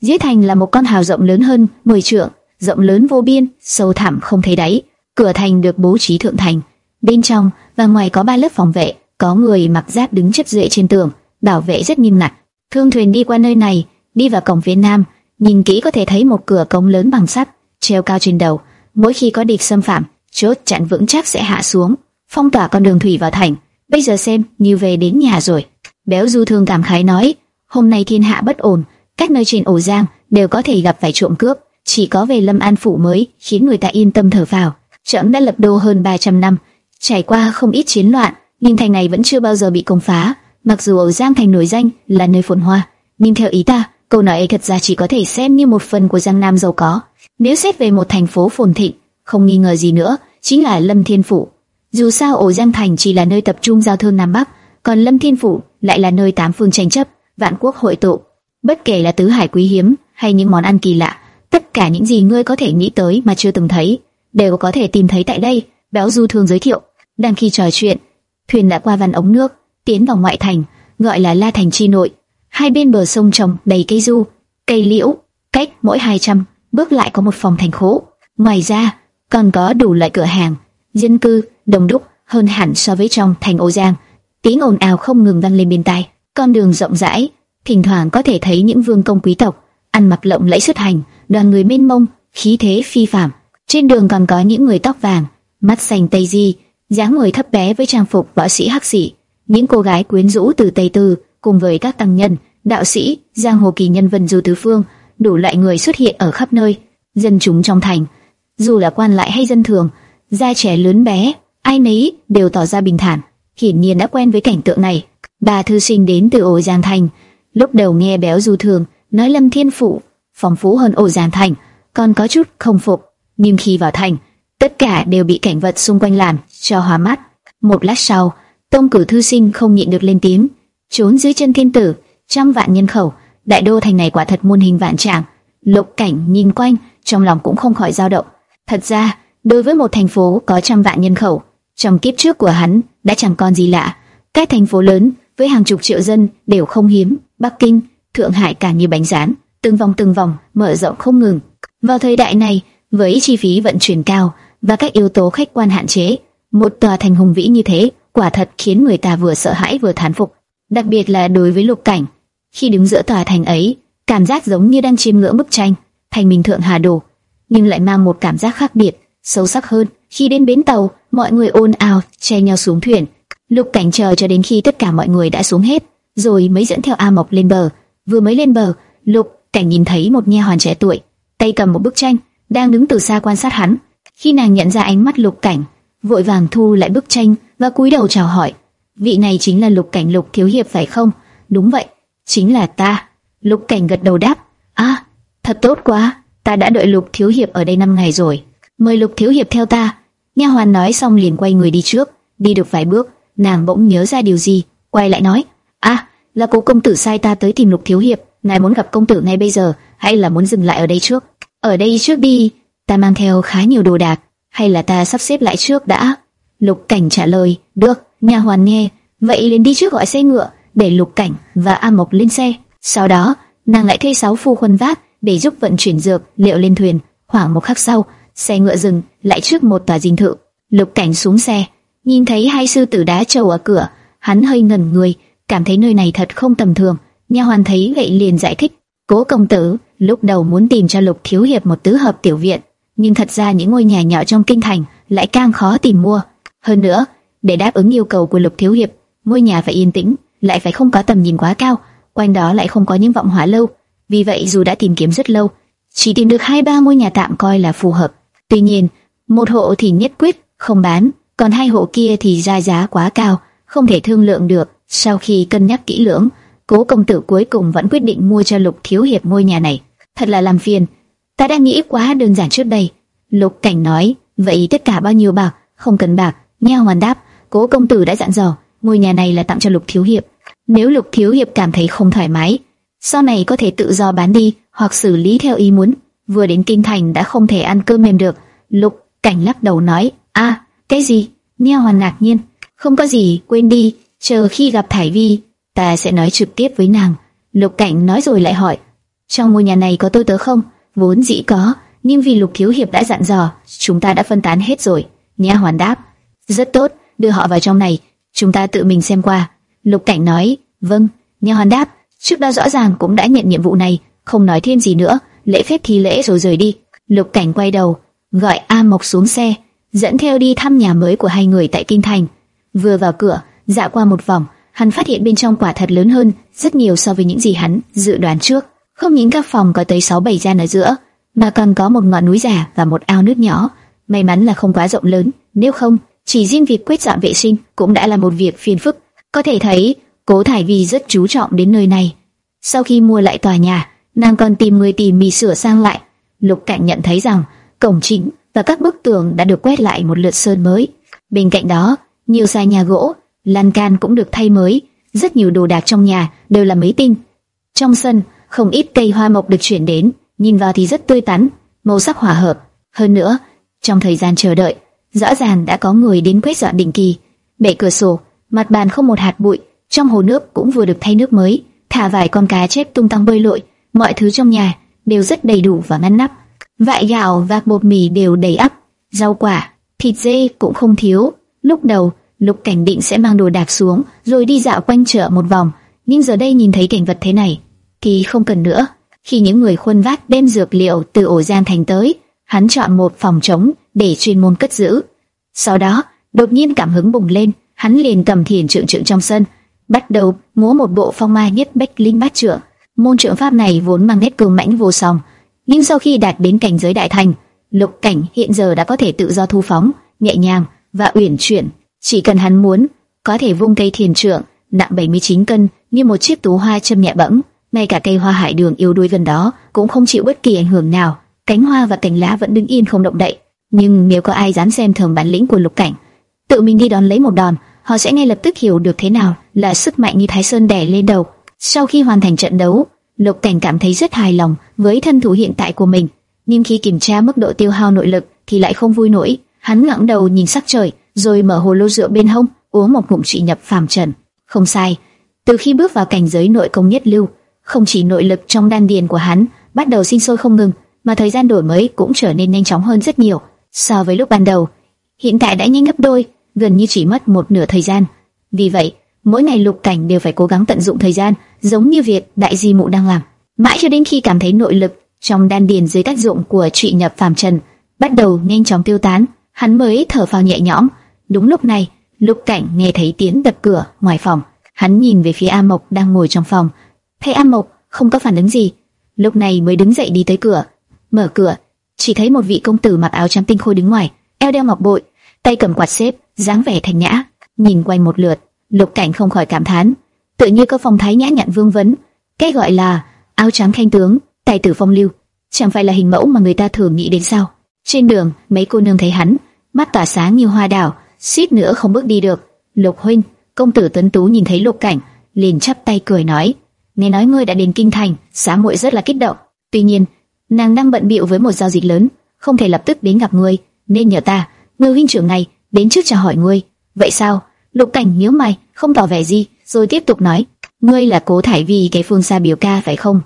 Dưới thành là một con hào rộng lớn hơn 10 trượng, rộng lớn vô biên, sâu thẳm không thấy đáy. Cửa thành được bố trí thượng thành. Bên trong và ngoài có ba lớp phòng vệ, có người mặc giáp đứng chất duệ trên tường, bảo vệ rất nghiêm ngặt. Thương thuyền đi qua nơi này, đi vào cổng phía nam, nhìn kỹ có thể thấy một cửa cống lớn bằng sắt, treo cao trên đầu. Mỗi khi có địch xâm phạm, chốt chặn vững chắc sẽ hạ xuống, phong tỏa con đường thủy vào thành. Bây giờ xem, như về đến nhà rồi. Béo Du Thương cảm khái nói, hôm nay thiên hạ bất ổn, các nơi trên ổ giang đều có thể gặp phải trộm cướp, chỉ có về Lâm An phủ mới khiến người ta yên tâm thở phào. Trẫm đã lập đô hơn 300 năm, trải qua không ít chiến loạn, nhưng thành này vẫn chưa bao giờ bị công phá. Mặc dù ổ giang thành nổi danh là nơi phồn hoa, nhưng theo ý ta, câu nói ấy thật ra chỉ có thể xem như một phần của Giang Nam giàu có. Nếu xét về một thành phố phồn thịnh, không nghi ngờ gì nữa, chính là Lâm Thiên phủ. Dù sao ổ Giang thành chỉ là nơi tập trung giao thương Nam Bắc, còn Lâm Thiên phủ lại là nơi tám phương tranh chấp, vạn quốc hội tụ. Bất kể là tứ hải quý hiếm hay những món ăn kỳ lạ, tất cả những gì ngươi có thể nghĩ tới mà chưa từng thấy, đều có thể tìm thấy tại đây. Béo Du thường giới thiệu. Đang khi trò chuyện, thuyền đã qua văn ống nước, tiến vào ngoại thành, gọi là La Thành chi nội. Hai bên bờ sông trồng đầy cây du, cây liễu, cách mỗi 200 bước lại có một phòng thành khố. Ngoài ra, còn có đủ loại cửa hàng, dân cư đông đúc hơn hẳn so với trong thành Ô Giang tiếng ồn ào không ngừng vang lên bên tai. Con đường rộng rãi, thỉnh thoảng có thể thấy những vương công quý tộc ăn mặc lộng lẫy xuất hành, đoàn người mênh mông, khí thế phi phàm. Trên đường còn có những người tóc vàng, mắt xanh tây di, dáng người thấp bé với trang phục võ sĩ hắc sĩ, những cô gái quyến rũ từ tây tư, cùng với các tăng nhân, đạo sĩ, giang hồ kỳ nhân vân du tứ phương, đủ loại người xuất hiện ở khắp nơi. Dân chúng trong thành, dù là quan lại hay dân thường, da trẻ lớn bé, ai nấy đều tỏ ra bình thản hiển nhiên đã quen với cảnh tượng này. Bà thư sinh đến từ ổ Giang Thành, lúc đầu nghe béo du thường nói Lâm Thiên Phụ phong phú hơn ổ Giang Thành, còn có chút không phục, nhưng khi vào thành, tất cả đều bị cảnh vật xung quanh làm cho hóa mắt. Một lát sau, Tông Cử thư sinh không nhịn được lên tiếng, trốn dưới chân thiên tử, trăm vạn nhân khẩu, đại đô thành này quả thật muôn hình vạn trạng. Lục Cảnh nhìn quanh, trong lòng cũng không khỏi dao động. Thật ra, đối với một thành phố có trăm vạn nhân khẩu, trong kiếp trước của hắn đã chẳng còn gì lạ. Các thành phố lớn với hàng chục triệu dân đều không hiếm, Bắc Kinh, Thượng Hải cả như bánh rán, từng vòng từng vòng mở rộng không ngừng. Vào thời đại này, với chi phí vận chuyển cao và các yếu tố khách quan hạn chế, một tòa thành hùng vĩ như thế quả thật khiến người ta vừa sợ hãi vừa thán phục. Đặc biệt là đối với Lục Cảnh, khi đứng giữa tòa thành ấy, cảm giác giống như đang chiêm ngưỡng bức tranh thành mình thượng hà đồ, nhưng lại mang một cảm giác khác biệt, sâu sắc hơn. Khi đến bến tàu, mọi người ồn ào, che nhau xuống thuyền. Lục Cảnh chờ cho đến khi tất cả mọi người đã xuống hết, rồi mới dẫn theo A Mộc lên bờ. Vừa mới lên bờ, Lục Cảnh nhìn thấy một nha hoàn trẻ tuổi, tay cầm một bức tranh, đang đứng từ xa quan sát hắn. Khi nàng nhận ra ánh mắt Lục Cảnh, vội vàng thu lại bức tranh và cúi đầu chào hỏi. Vị này chính là Lục Cảnh Lục thiếu hiệp phải không? Đúng vậy, chính là ta. Lục Cảnh gật đầu đáp. a, thật tốt quá, ta đã đợi Lục thiếu hiệp ở đây năm ngày rồi. Mời Lục thiếu hiệp theo ta. Nha hoàn nói xong liền quay người đi trước. Đi được vài bước, nàng bỗng nhớ ra điều gì, quay lại nói: a, là cố công tử sai ta tới tìm Lục thiếu hiệp. Ngài muốn gặp công tử ngay bây giờ, hay là muốn dừng lại ở đây trước? Ở đây trước đi, ta mang theo khá nhiều đồ đạc, hay là ta sắp xếp lại trước đã? Lục Cảnh trả lời, được, nha hoàn nghe, vậy liền đi trước gọi xe ngựa, để Lục Cảnh và A Mộc lên xe. Sau đó, nàng lại thuê sáu phu khuân vác để giúp vận chuyển dược liệu lên thuyền. Khoảng một khắc sau, xe ngựa dừng lại trước một tòa dinh thự. Lục Cảnh xuống xe, nhìn thấy hai sư tử đá trầu ở cửa, hắn hơi ngẩn người, cảm thấy nơi này thật không tầm thường. Nha hoàn thấy vậy liền giải thích, cố công tử lúc đầu muốn tìm cho Lục thiếu hiệp một tứ hợp tiểu viện, nhưng thật ra những ngôi nhà nhỏ trong kinh thành lại càng khó tìm mua. Hơn nữa, để đáp ứng yêu cầu của Lục thiếu hiệp, ngôi nhà phải yên tĩnh, lại phải không có tầm nhìn quá cao, quanh đó lại không có những vọng hỏa lâu. Vì vậy dù đã tìm kiếm rất lâu, chỉ tìm được hai ba ngôi nhà tạm coi là phù hợp. Tuy nhiên, một hộ thì nhất quyết không bán, còn hai hộ kia thì ra giá quá cao, không thể thương lượng được. Sau khi cân nhắc kỹ lưỡng, Cố công tử cuối cùng vẫn quyết định mua cho Lục thiếu hiệp ngôi nhà này. Thật là làm phiền, ta đã nghĩ quá đơn giản trước đây. Lục Cảnh nói, vậy tất cả bao nhiêu bạc? Không cần bạc. Nha hoàn đáp, cố công tử đã dặn dò, ngôi nhà này là tặng cho Lục thiếu hiệp. Nếu Lục thiếu hiệp cảm thấy không thoải mái, sau này có thể tự do bán đi hoặc xử lý theo ý muốn. Vừa đến kinh thành đã không thể ăn cơm mềm được. Lục Cảnh lắc đầu nói, a, cái gì? Nha hoàn ngạc nhiên, không có gì, quên đi, chờ khi gặp Thải Vi ta sẽ nói trực tiếp với nàng. Lục Cảnh nói rồi lại hỏi, trong ngôi nhà này có tôi tớ không? Vốn dĩ có, nhưng vì Lục Thiếu Hiệp đã dặn dò, chúng ta đã phân tán hết rồi. Nha hoàn đáp, rất tốt, đưa họ vào trong này, chúng ta tự mình xem qua. Lục Cảnh nói, vâng. Nha hoàn đáp, trước đó rõ ràng cũng đã nhận nhiệm vụ này, không nói thêm gì nữa, lễ phép thi lễ rồi rời đi. Lục Cảnh quay đầu, gọi A Mộc xuống xe, dẫn theo đi thăm nhà mới của hai người tại kinh thành. Vừa vào cửa, dạo qua một vòng hắn phát hiện bên trong quả thật lớn hơn rất nhiều so với những gì hắn dự đoán trước. Không những các phòng có tới 6 7 gian ở giữa, mà còn có một ngọn núi giả và một ao nước nhỏ. May mắn là không quá rộng lớn, nếu không, chỉ riêng việc quét dọn vệ sinh cũng đã là một việc phiền phức. Có thể thấy, Cố Thải Vi rất chú trọng đến nơi này. Sau khi mua lại tòa nhà, nàng còn tìm người tỉ mỉ sửa sang lại. Lục Cảnh nhận thấy rằng cổng chính và các bức tường đã được quét lại một lượt sơn mới. Bên cạnh đó, nhiều xà nhà gỗ lan can cũng được thay mới, rất nhiều đồ đạc trong nhà đều là mấy tinh. Trong sân, không ít cây hoa mộc được chuyển đến, nhìn vào thì rất tươi tắn, màu sắc hòa hợp. Hơn nữa, trong thời gian chờ đợi, rõ ràng đã có người đến quét dọn định kỳ. Bệ cửa sổ, mặt bàn không một hạt bụi, trong hồ nước cũng vừa được thay nước mới, thả vài con cá chép tung tăng bơi lội, mọi thứ trong nhà đều rất đầy đủ và ngăn nắp. Vại gạo và bột mì đều đầy ắp, rau quả, thịt dê cũng không thiếu. Lúc đầu, Lục Cảnh định sẽ mang đồ đạc xuống, rồi đi dạo quanh chợ một vòng, nhưng giờ đây nhìn thấy cảnh vật thế này, thì không cần nữa. Khi những người khuân vác đem dược liệu từ ổ gian thành tới, hắn chọn một phòng trống để chuyên môn cất giữ. Sau đó, đột nhiên cảm hứng bùng lên, hắn liền cầm thiền trượng trượng trong sân, bắt đầu múa một bộ phong mai nhất bách linh bát trượng. Môn trượng pháp này vốn mang nét cường mãnh vô song, nhưng sau khi đạt đến cảnh giới đại thành, lục cảnh hiện giờ đã có thể tự do thu phóng, nhẹ nhàng và uyển chuyển chỉ cần hắn muốn, có thể vung cây thiền trượng nặng 79 cân như một chiếc tú hoa châm nhẹ bẫng, ngay cả cây hoa hải đường yếu đuối gần đó cũng không chịu bất kỳ ảnh hưởng nào, cánh hoa và cành lá vẫn đứng yên không động đậy. Nhưng nếu có ai dám xem thường bản lĩnh của Lục Cảnh, tự mình đi đón lấy một đòn, họ sẽ ngay lập tức hiểu được thế nào là sức mạnh như Thái Sơn đè lên đầu. Sau khi hoàn thành trận đấu, Lục Cảnh cảm thấy rất hài lòng với thân thủ hiện tại của mình, nhưng khi kiểm tra mức độ tiêu hao nội lực thì lại không vui nổi. Hắn ngẩng đầu nhìn sắc trời, rồi mở hồ lô rượu bên hông, uống một ngụm trị nhập phàm trần. Không sai, từ khi bước vào cảnh giới nội công nhất lưu, không chỉ nội lực trong đan điền của hắn bắt đầu sinh sôi không ngừng, mà thời gian đổi mới cũng trở nên nhanh chóng hơn rất nhiều so với lúc ban đầu. Hiện tại đã nhanh gấp đôi, gần như chỉ mất một nửa thời gian. Vì vậy, mỗi ngày Lục Cảnh đều phải cố gắng tận dụng thời gian, giống như việc đại di mụ đang làm. Mãi cho đến khi cảm thấy nội lực trong đan điền dưới tác dụng của trị nhập phàm trần bắt đầu nhanh chóng tiêu tán, hắn mới thở phào nhẹ nhõm. Đúng lúc này, Lục Cảnh nghe thấy tiếng đập cửa ngoài phòng. Hắn nhìn về phía A Mộc đang ngồi trong phòng, thấy A Mộc không có phản ứng gì, lúc này mới đứng dậy đi tới cửa, mở cửa, chỉ thấy một vị công tử mặc áo trắng tinh khôi đứng ngoài, eo đeo ngọc bội, tay cầm quạt xếp, dáng vẻ thành nhã, nhìn quanh một lượt, Lục Cảnh không khỏi cảm thán, tự như có phong thái nhã nhặn vương vấn, cái gọi là áo trắng khanh tướng, tài tử phong lưu, chẳng phải là hình mẫu mà người ta thường nghĩ đến sao? Trên đường, mấy cô nương thấy hắn, mắt tỏa sáng như hoa đào, suýt nữa không bước đi được. Lục huynh, công tử tuấn tú nhìn thấy Lục Cảnh, liền chắp tay cười nói: nghe nói ngươi đã đến kinh thành, sáng muội rất là kích động. Tuy nhiên, nàng đang bận bịu với một giao dịch lớn, không thể lập tức đến gặp ngươi, nên nhờ ta, ngươi huynh trưởng này đến trước chào hỏi ngươi. Vậy sao? Lục Cảnh nhíu mày, không tỏ vẻ gì, rồi tiếp tục nói: ngươi là cố thải vi cái phương xa biểu ca phải không?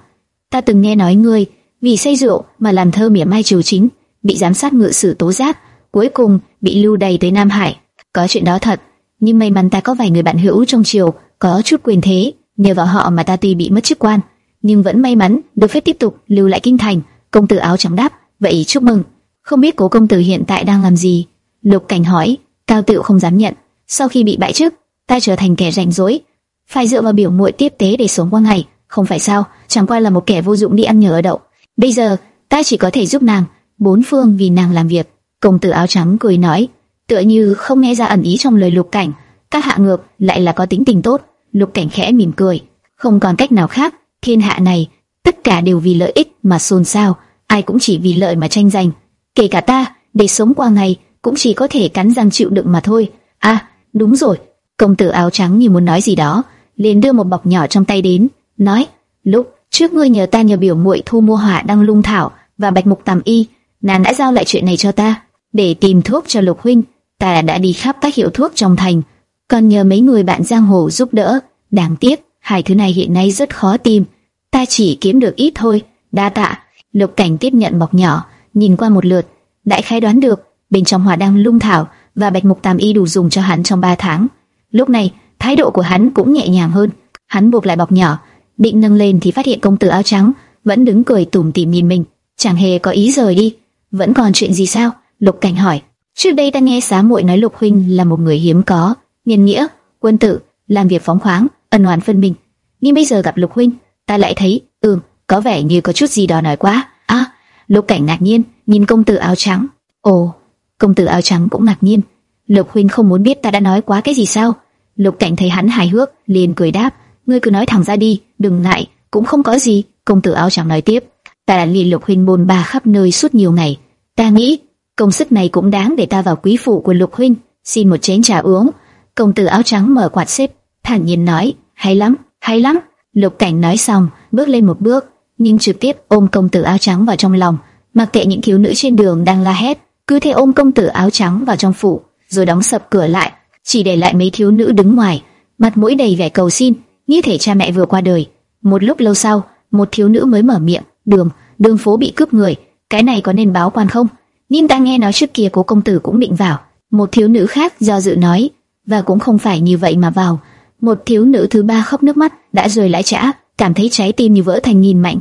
Ta từng nghe nói ngươi vì say rượu mà làm thơ mỉa mai triều chính, bị giám sát ngự sử tố giác, cuối cùng bị lưu đày tới Nam Hải. Có chuyện đó thật, nhưng may mắn ta có vài người bạn hữu trong triều có chút quyền thế, nhờ vào họ mà ta tuy bị mất chức quan, nhưng vẫn may mắn được phép tiếp tục lưu lại kinh thành. Công tử áo trắng đáp, vậy chúc mừng. Không biết cố công tử hiện tại đang làm gì? Lục Cảnh hỏi. Cao Tự không dám nhận. Sau khi bị bại chức, ta trở thành kẻ rảnh rỗi, phải dựa vào biểu muội tiếp tế để sống qua ngày, không phải sao? Chẳng qua là một kẻ vô dụng đi ăn nhờ ở đậu. Bây giờ ta chỉ có thể giúp nàng, bốn phương vì nàng làm việc. Công tử áo trắng cười nói, tựa như không nghe ra ẩn ý trong lời Lục Cảnh. Các hạ ngược lại là có tính tình tốt. Lục Cảnh khẽ mỉm cười, không còn cách nào khác, thiên hạ này tất cả đều vì lợi ích mà xôn xao, ai cũng chỉ vì lợi mà tranh giành, kể cả ta, để sống qua ngày cũng chỉ có thể cắn răng chịu đựng mà thôi. À, đúng rồi, công tử áo trắng như muốn nói gì đó, liền đưa một bọc nhỏ trong tay đến, nói: "Lúc trước ngươi nhờ ta nhờ biểu muội thu mua hỏa đăng lung thảo và bạch mục tam y, nàng đã giao lại chuyện này cho ta, để tìm thuốc cho Lục huynh, ta đã đi khắp các hiệu thuốc trong thành." còn nhờ mấy người bạn giang hồ giúp đỡ. Đáng tiếc, hai thứ này hiện nay rất khó tìm, ta chỉ kiếm được ít thôi. Đa tạ. Lục Cảnh tiếp nhận bọc nhỏ, nhìn qua một lượt, đại khái đoán được bên trong hỏa đang lung thảo và bạch mục tam y đủ dùng cho hắn trong 3 tháng. Lúc này, thái độ của hắn cũng nhẹ nhàng hơn. Hắn buộc lại bọc nhỏ, định nâng lên thì phát hiện công tử áo trắng vẫn đứng cười tủm tỉm nhìn mình, chẳng hề có ý rời đi. Vẫn còn chuyện gì sao? Lục Cảnh hỏi. Trước đây ta nghe xá muội nói Lục huynh là một người hiếm có, nhân nghĩa, quân tử, làm việc phóng khoáng, ân oán phân minh. Nhưng bây giờ gặp Lục huynh, ta lại thấy, ừm, có vẻ như có chút gì đó nói quá. À, Lục Cảnh ngạc nhiên, nhìn công tử áo trắng. Ồ, công tử áo trắng cũng ngạc nhiên. Lục huynh không muốn biết ta đã nói quá cái gì sao? Lục Cảnh thấy hắn hài hước, liền cười đáp, ngươi cứ nói thẳng ra đi, đừng ngại, cũng không có gì. Công tử áo trắng nói tiếp, ta đã liền Lục huynh bôn ba khắp nơi suốt nhiều ngày, ta nghĩ công sức này cũng đáng để ta vào quý phủ của Lục huynh, xin một chén trà uống. Công tử áo trắng mở quạt xếp, thản nhiên nói, hay lắm, hay lắm. Lục Cảnh nói xong, bước lên một bước, nhưng trực tiếp ôm công tử áo trắng vào trong lòng, mặc kệ những thiếu nữ trên đường đang la hét, cứ thế ôm công tử áo trắng vào trong phủ, rồi đóng sập cửa lại, chỉ để lại mấy thiếu nữ đứng ngoài, mặt mũi đầy vẻ cầu xin, như thể cha mẹ vừa qua đời. Một lúc lâu sau, một thiếu nữ mới mở miệng, "Đường, đường phố bị cướp người, cái này có nên báo quan không?" Ninh ta nghe nói trước kia cố công tử cũng định vào. Một thiếu nữ khác do dự nói, và cũng không phải như vậy mà vào. Một thiếu nữ thứ ba khóc nước mắt, đã rời lại trả, cảm thấy trái tim như vỡ thành nghìn mảnh.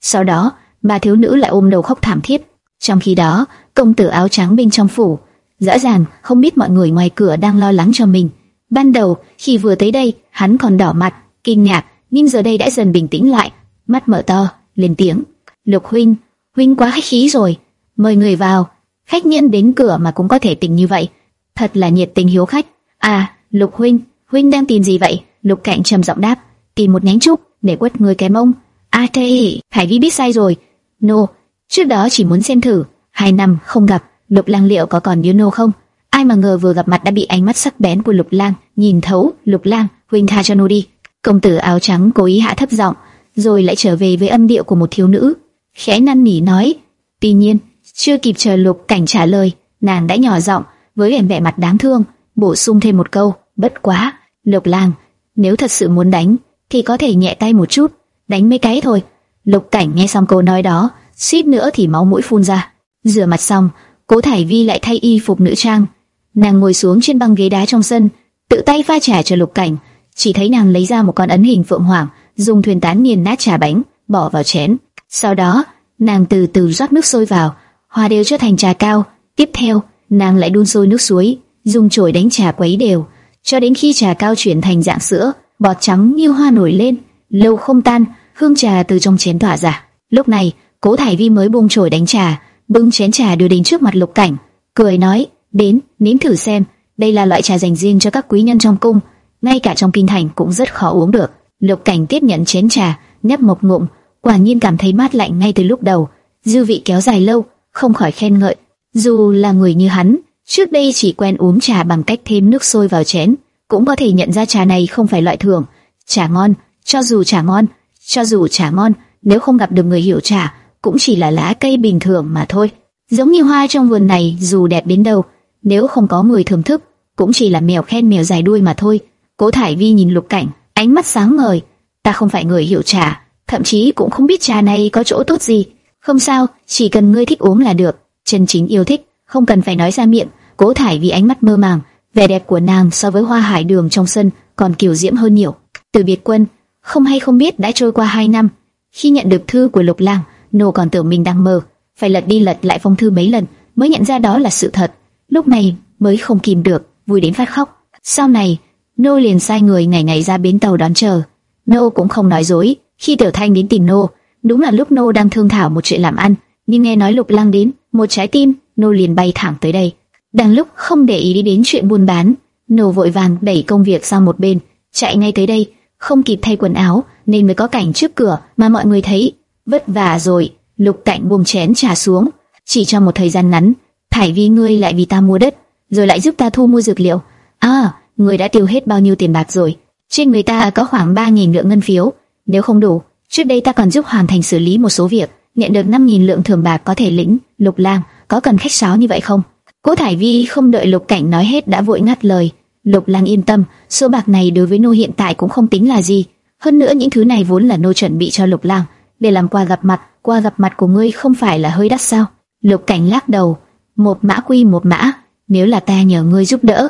Sau đó, ba thiếu nữ lại ôm đầu khóc thảm thiết. Trong khi đó, công tử áo trắng bên trong phủ, rõ ràng không biết mọi người ngoài cửa đang lo lắng cho mình. Ban đầu, khi vừa tới đây, hắn còn đỏ mặt, kinh ngạc, nhưng giờ đây đã dần bình tĩnh lại, mắt mở to, lên tiếng: "Lục huynh, huynh quá khách khí rồi, mời người vào." Khách nhân đến cửa mà cũng có thể tình như vậy, thật là nhiệt tình hiếu khách. À, Lục huynh, huynh đang tìm gì vậy? Lục cạnh trầm giọng đáp, tìm một nhánh trúc để quất người cái mông. À thế, Hải Vi biết sai rồi. Nô, trước đó chỉ muốn xem thử, hai năm không gặp, Lục Lang liệu có còn nhớ nô không? Ai mà ngờ vừa gặp mặt đã bị ánh mắt sắc bén của Lục Lang nhìn thấu. Lục Lang, huynh tha cho nô đi. Công tử áo trắng cố ý hạ thấp giọng, rồi lại trở về với âm điệu của một thiếu nữ, khẽ năn nỉ nói. Tuy nhiên, chưa kịp chờ Lục Cảnh trả lời, nàng đã nhỏ giọng với vẻ mặt đáng thương bổ sung thêm một câu, bất quá, Lục Lang, nếu thật sự muốn đánh, thì có thể nhẹ tay một chút, đánh mấy cái thôi. Lục Cảnh nghe xong câu nói đó, suýt nữa thì máu mũi phun ra. Rửa mặt xong, Cố Thải Vi lại thay y phục nữ trang. Nàng ngồi xuống trên băng ghế đá trong sân, tự tay pha trà cho Lục Cảnh. Chỉ thấy nàng lấy ra một con ấn hình phượng hoàng, dùng thuyền tán nghiền nát trà bánh, bỏ vào chén. Sau đó, nàng từ từ rót nước sôi vào, hòa đều cho thành trà cao. Tiếp theo, nàng lại đun sôi nước suối, dùng chổi đánh trà quấy đều, cho đến khi trà cao chuyển thành dạng sữa, bọt trắng như hoa nổi lên, lâu không tan, hương trà từ trong chén tỏa ra. Lúc này, Cố Thải Vi mới buông chổi đánh trà, bưng chén trà đưa đến trước mặt Lục Cảnh, cười nói: "Đến, nếm thử xem, đây là loại trà dành riêng cho các quý nhân trong cung, ngay cả trong kinh thành cũng rất khó uống được." Lục Cảnh tiếp nhận chén trà, nhấp một ngụm, quả nhiên cảm thấy mát lạnh ngay từ lúc đầu, dư vị kéo dài lâu, không khỏi khen ngợi. Dù là người như hắn, trước đây chỉ quen uống trà bằng cách thêm nước sôi vào chén, cũng có thể nhận ra trà này không phải loại thường. Trà ngon, cho dù trà ngon, cho dù trà ngon, nếu không gặp được người hiểu trà, cũng chỉ là lá cây bình thường mà thôi. Giống như hoa trong vườn này, dù đẹp đến đâu, nếu không có người thưởng thức, cũng chỉ là mèo khen mèo dài đuôi mà thôi. Cố Thải Vi nhìn Lục Cảnh, ánh mắt sáng ngời. Ta không phải người hiểu trà, thậm chí cũng không biết trà này có chỗ tốt gì. Không sao, chỉ cần ngươi thích uống là được. Chân chính yêu thích, không cần phải nói ra miệng. Cố Thải Vi ánh mắt mơ màng, vẻ đẹp của nàng so với hoa hải đường trong sân còn kiều diễm hơn nhiều. Từ biệt quân, không hay không biết đã trôi qua hai năm. Khi nhận được thư của Lục Lang, nô còn tưởng mình đang mơ, phải lật đi lật lại phong thư mấy lần mới nhận ra đó là sự thật. Lúc này mới không kìm được, vui đến phát khóc. Sau này, nô liền sai người ngày ngày ra bến tàu đón chờ. Nô cũng không nói dối, khi Tiểu Thanh đến tìm nô, đúng là lúc nô đang thương thảo một chuyện làm ăn, nhưng nghe nói Lục Lang đến, một trái tim, nô liền bay thẳng tới đây. Đang lúc không để ý đến chuyện buôn bán, nô vội vàng đẩy công việc sang một bên, chạy ngay tới đây, không kịp thay quần áo nên mới có cảnh trước cửa mà mọi người thấy. Vất vả rồi, Lục Cảnh buông chén trà xuống, chỉ trong một thời gian ngắn, thải vi ngươi lại vì ta mua đất, rồi lại giúp ta thu mua dược liệu. À, ngươi đã tiêu hết bao nhiêu tiền bạc rồi? Trên người ta có khoảng 3.000 lượng ngân phiếu, nếu không đủ, trước đây ta còn giúp hoàn thành xử lý một số việc, nhận được 5.000 lượng thưởng bạc có thể lĩnh. Lục Lang, có cần khách sáo như vậy không? Cố Thải Vi không đợi Lục Cảnh nói hết đã vội ngắt lời. Lục Lang yên tâm, số bạc này đối với nô hiện tại cũng không tính là gì. Hơn nữa những thứ này vốn là nô chuẩn bị cho Lục Lang để làm quà gặp mặt. Quà gặp mặt của ngươi không phải là hơi đắt sao? Lục Cảnh lắc đầu, một mã quy một mã. Nếu là ta nhờ ngươi giúp đỡ,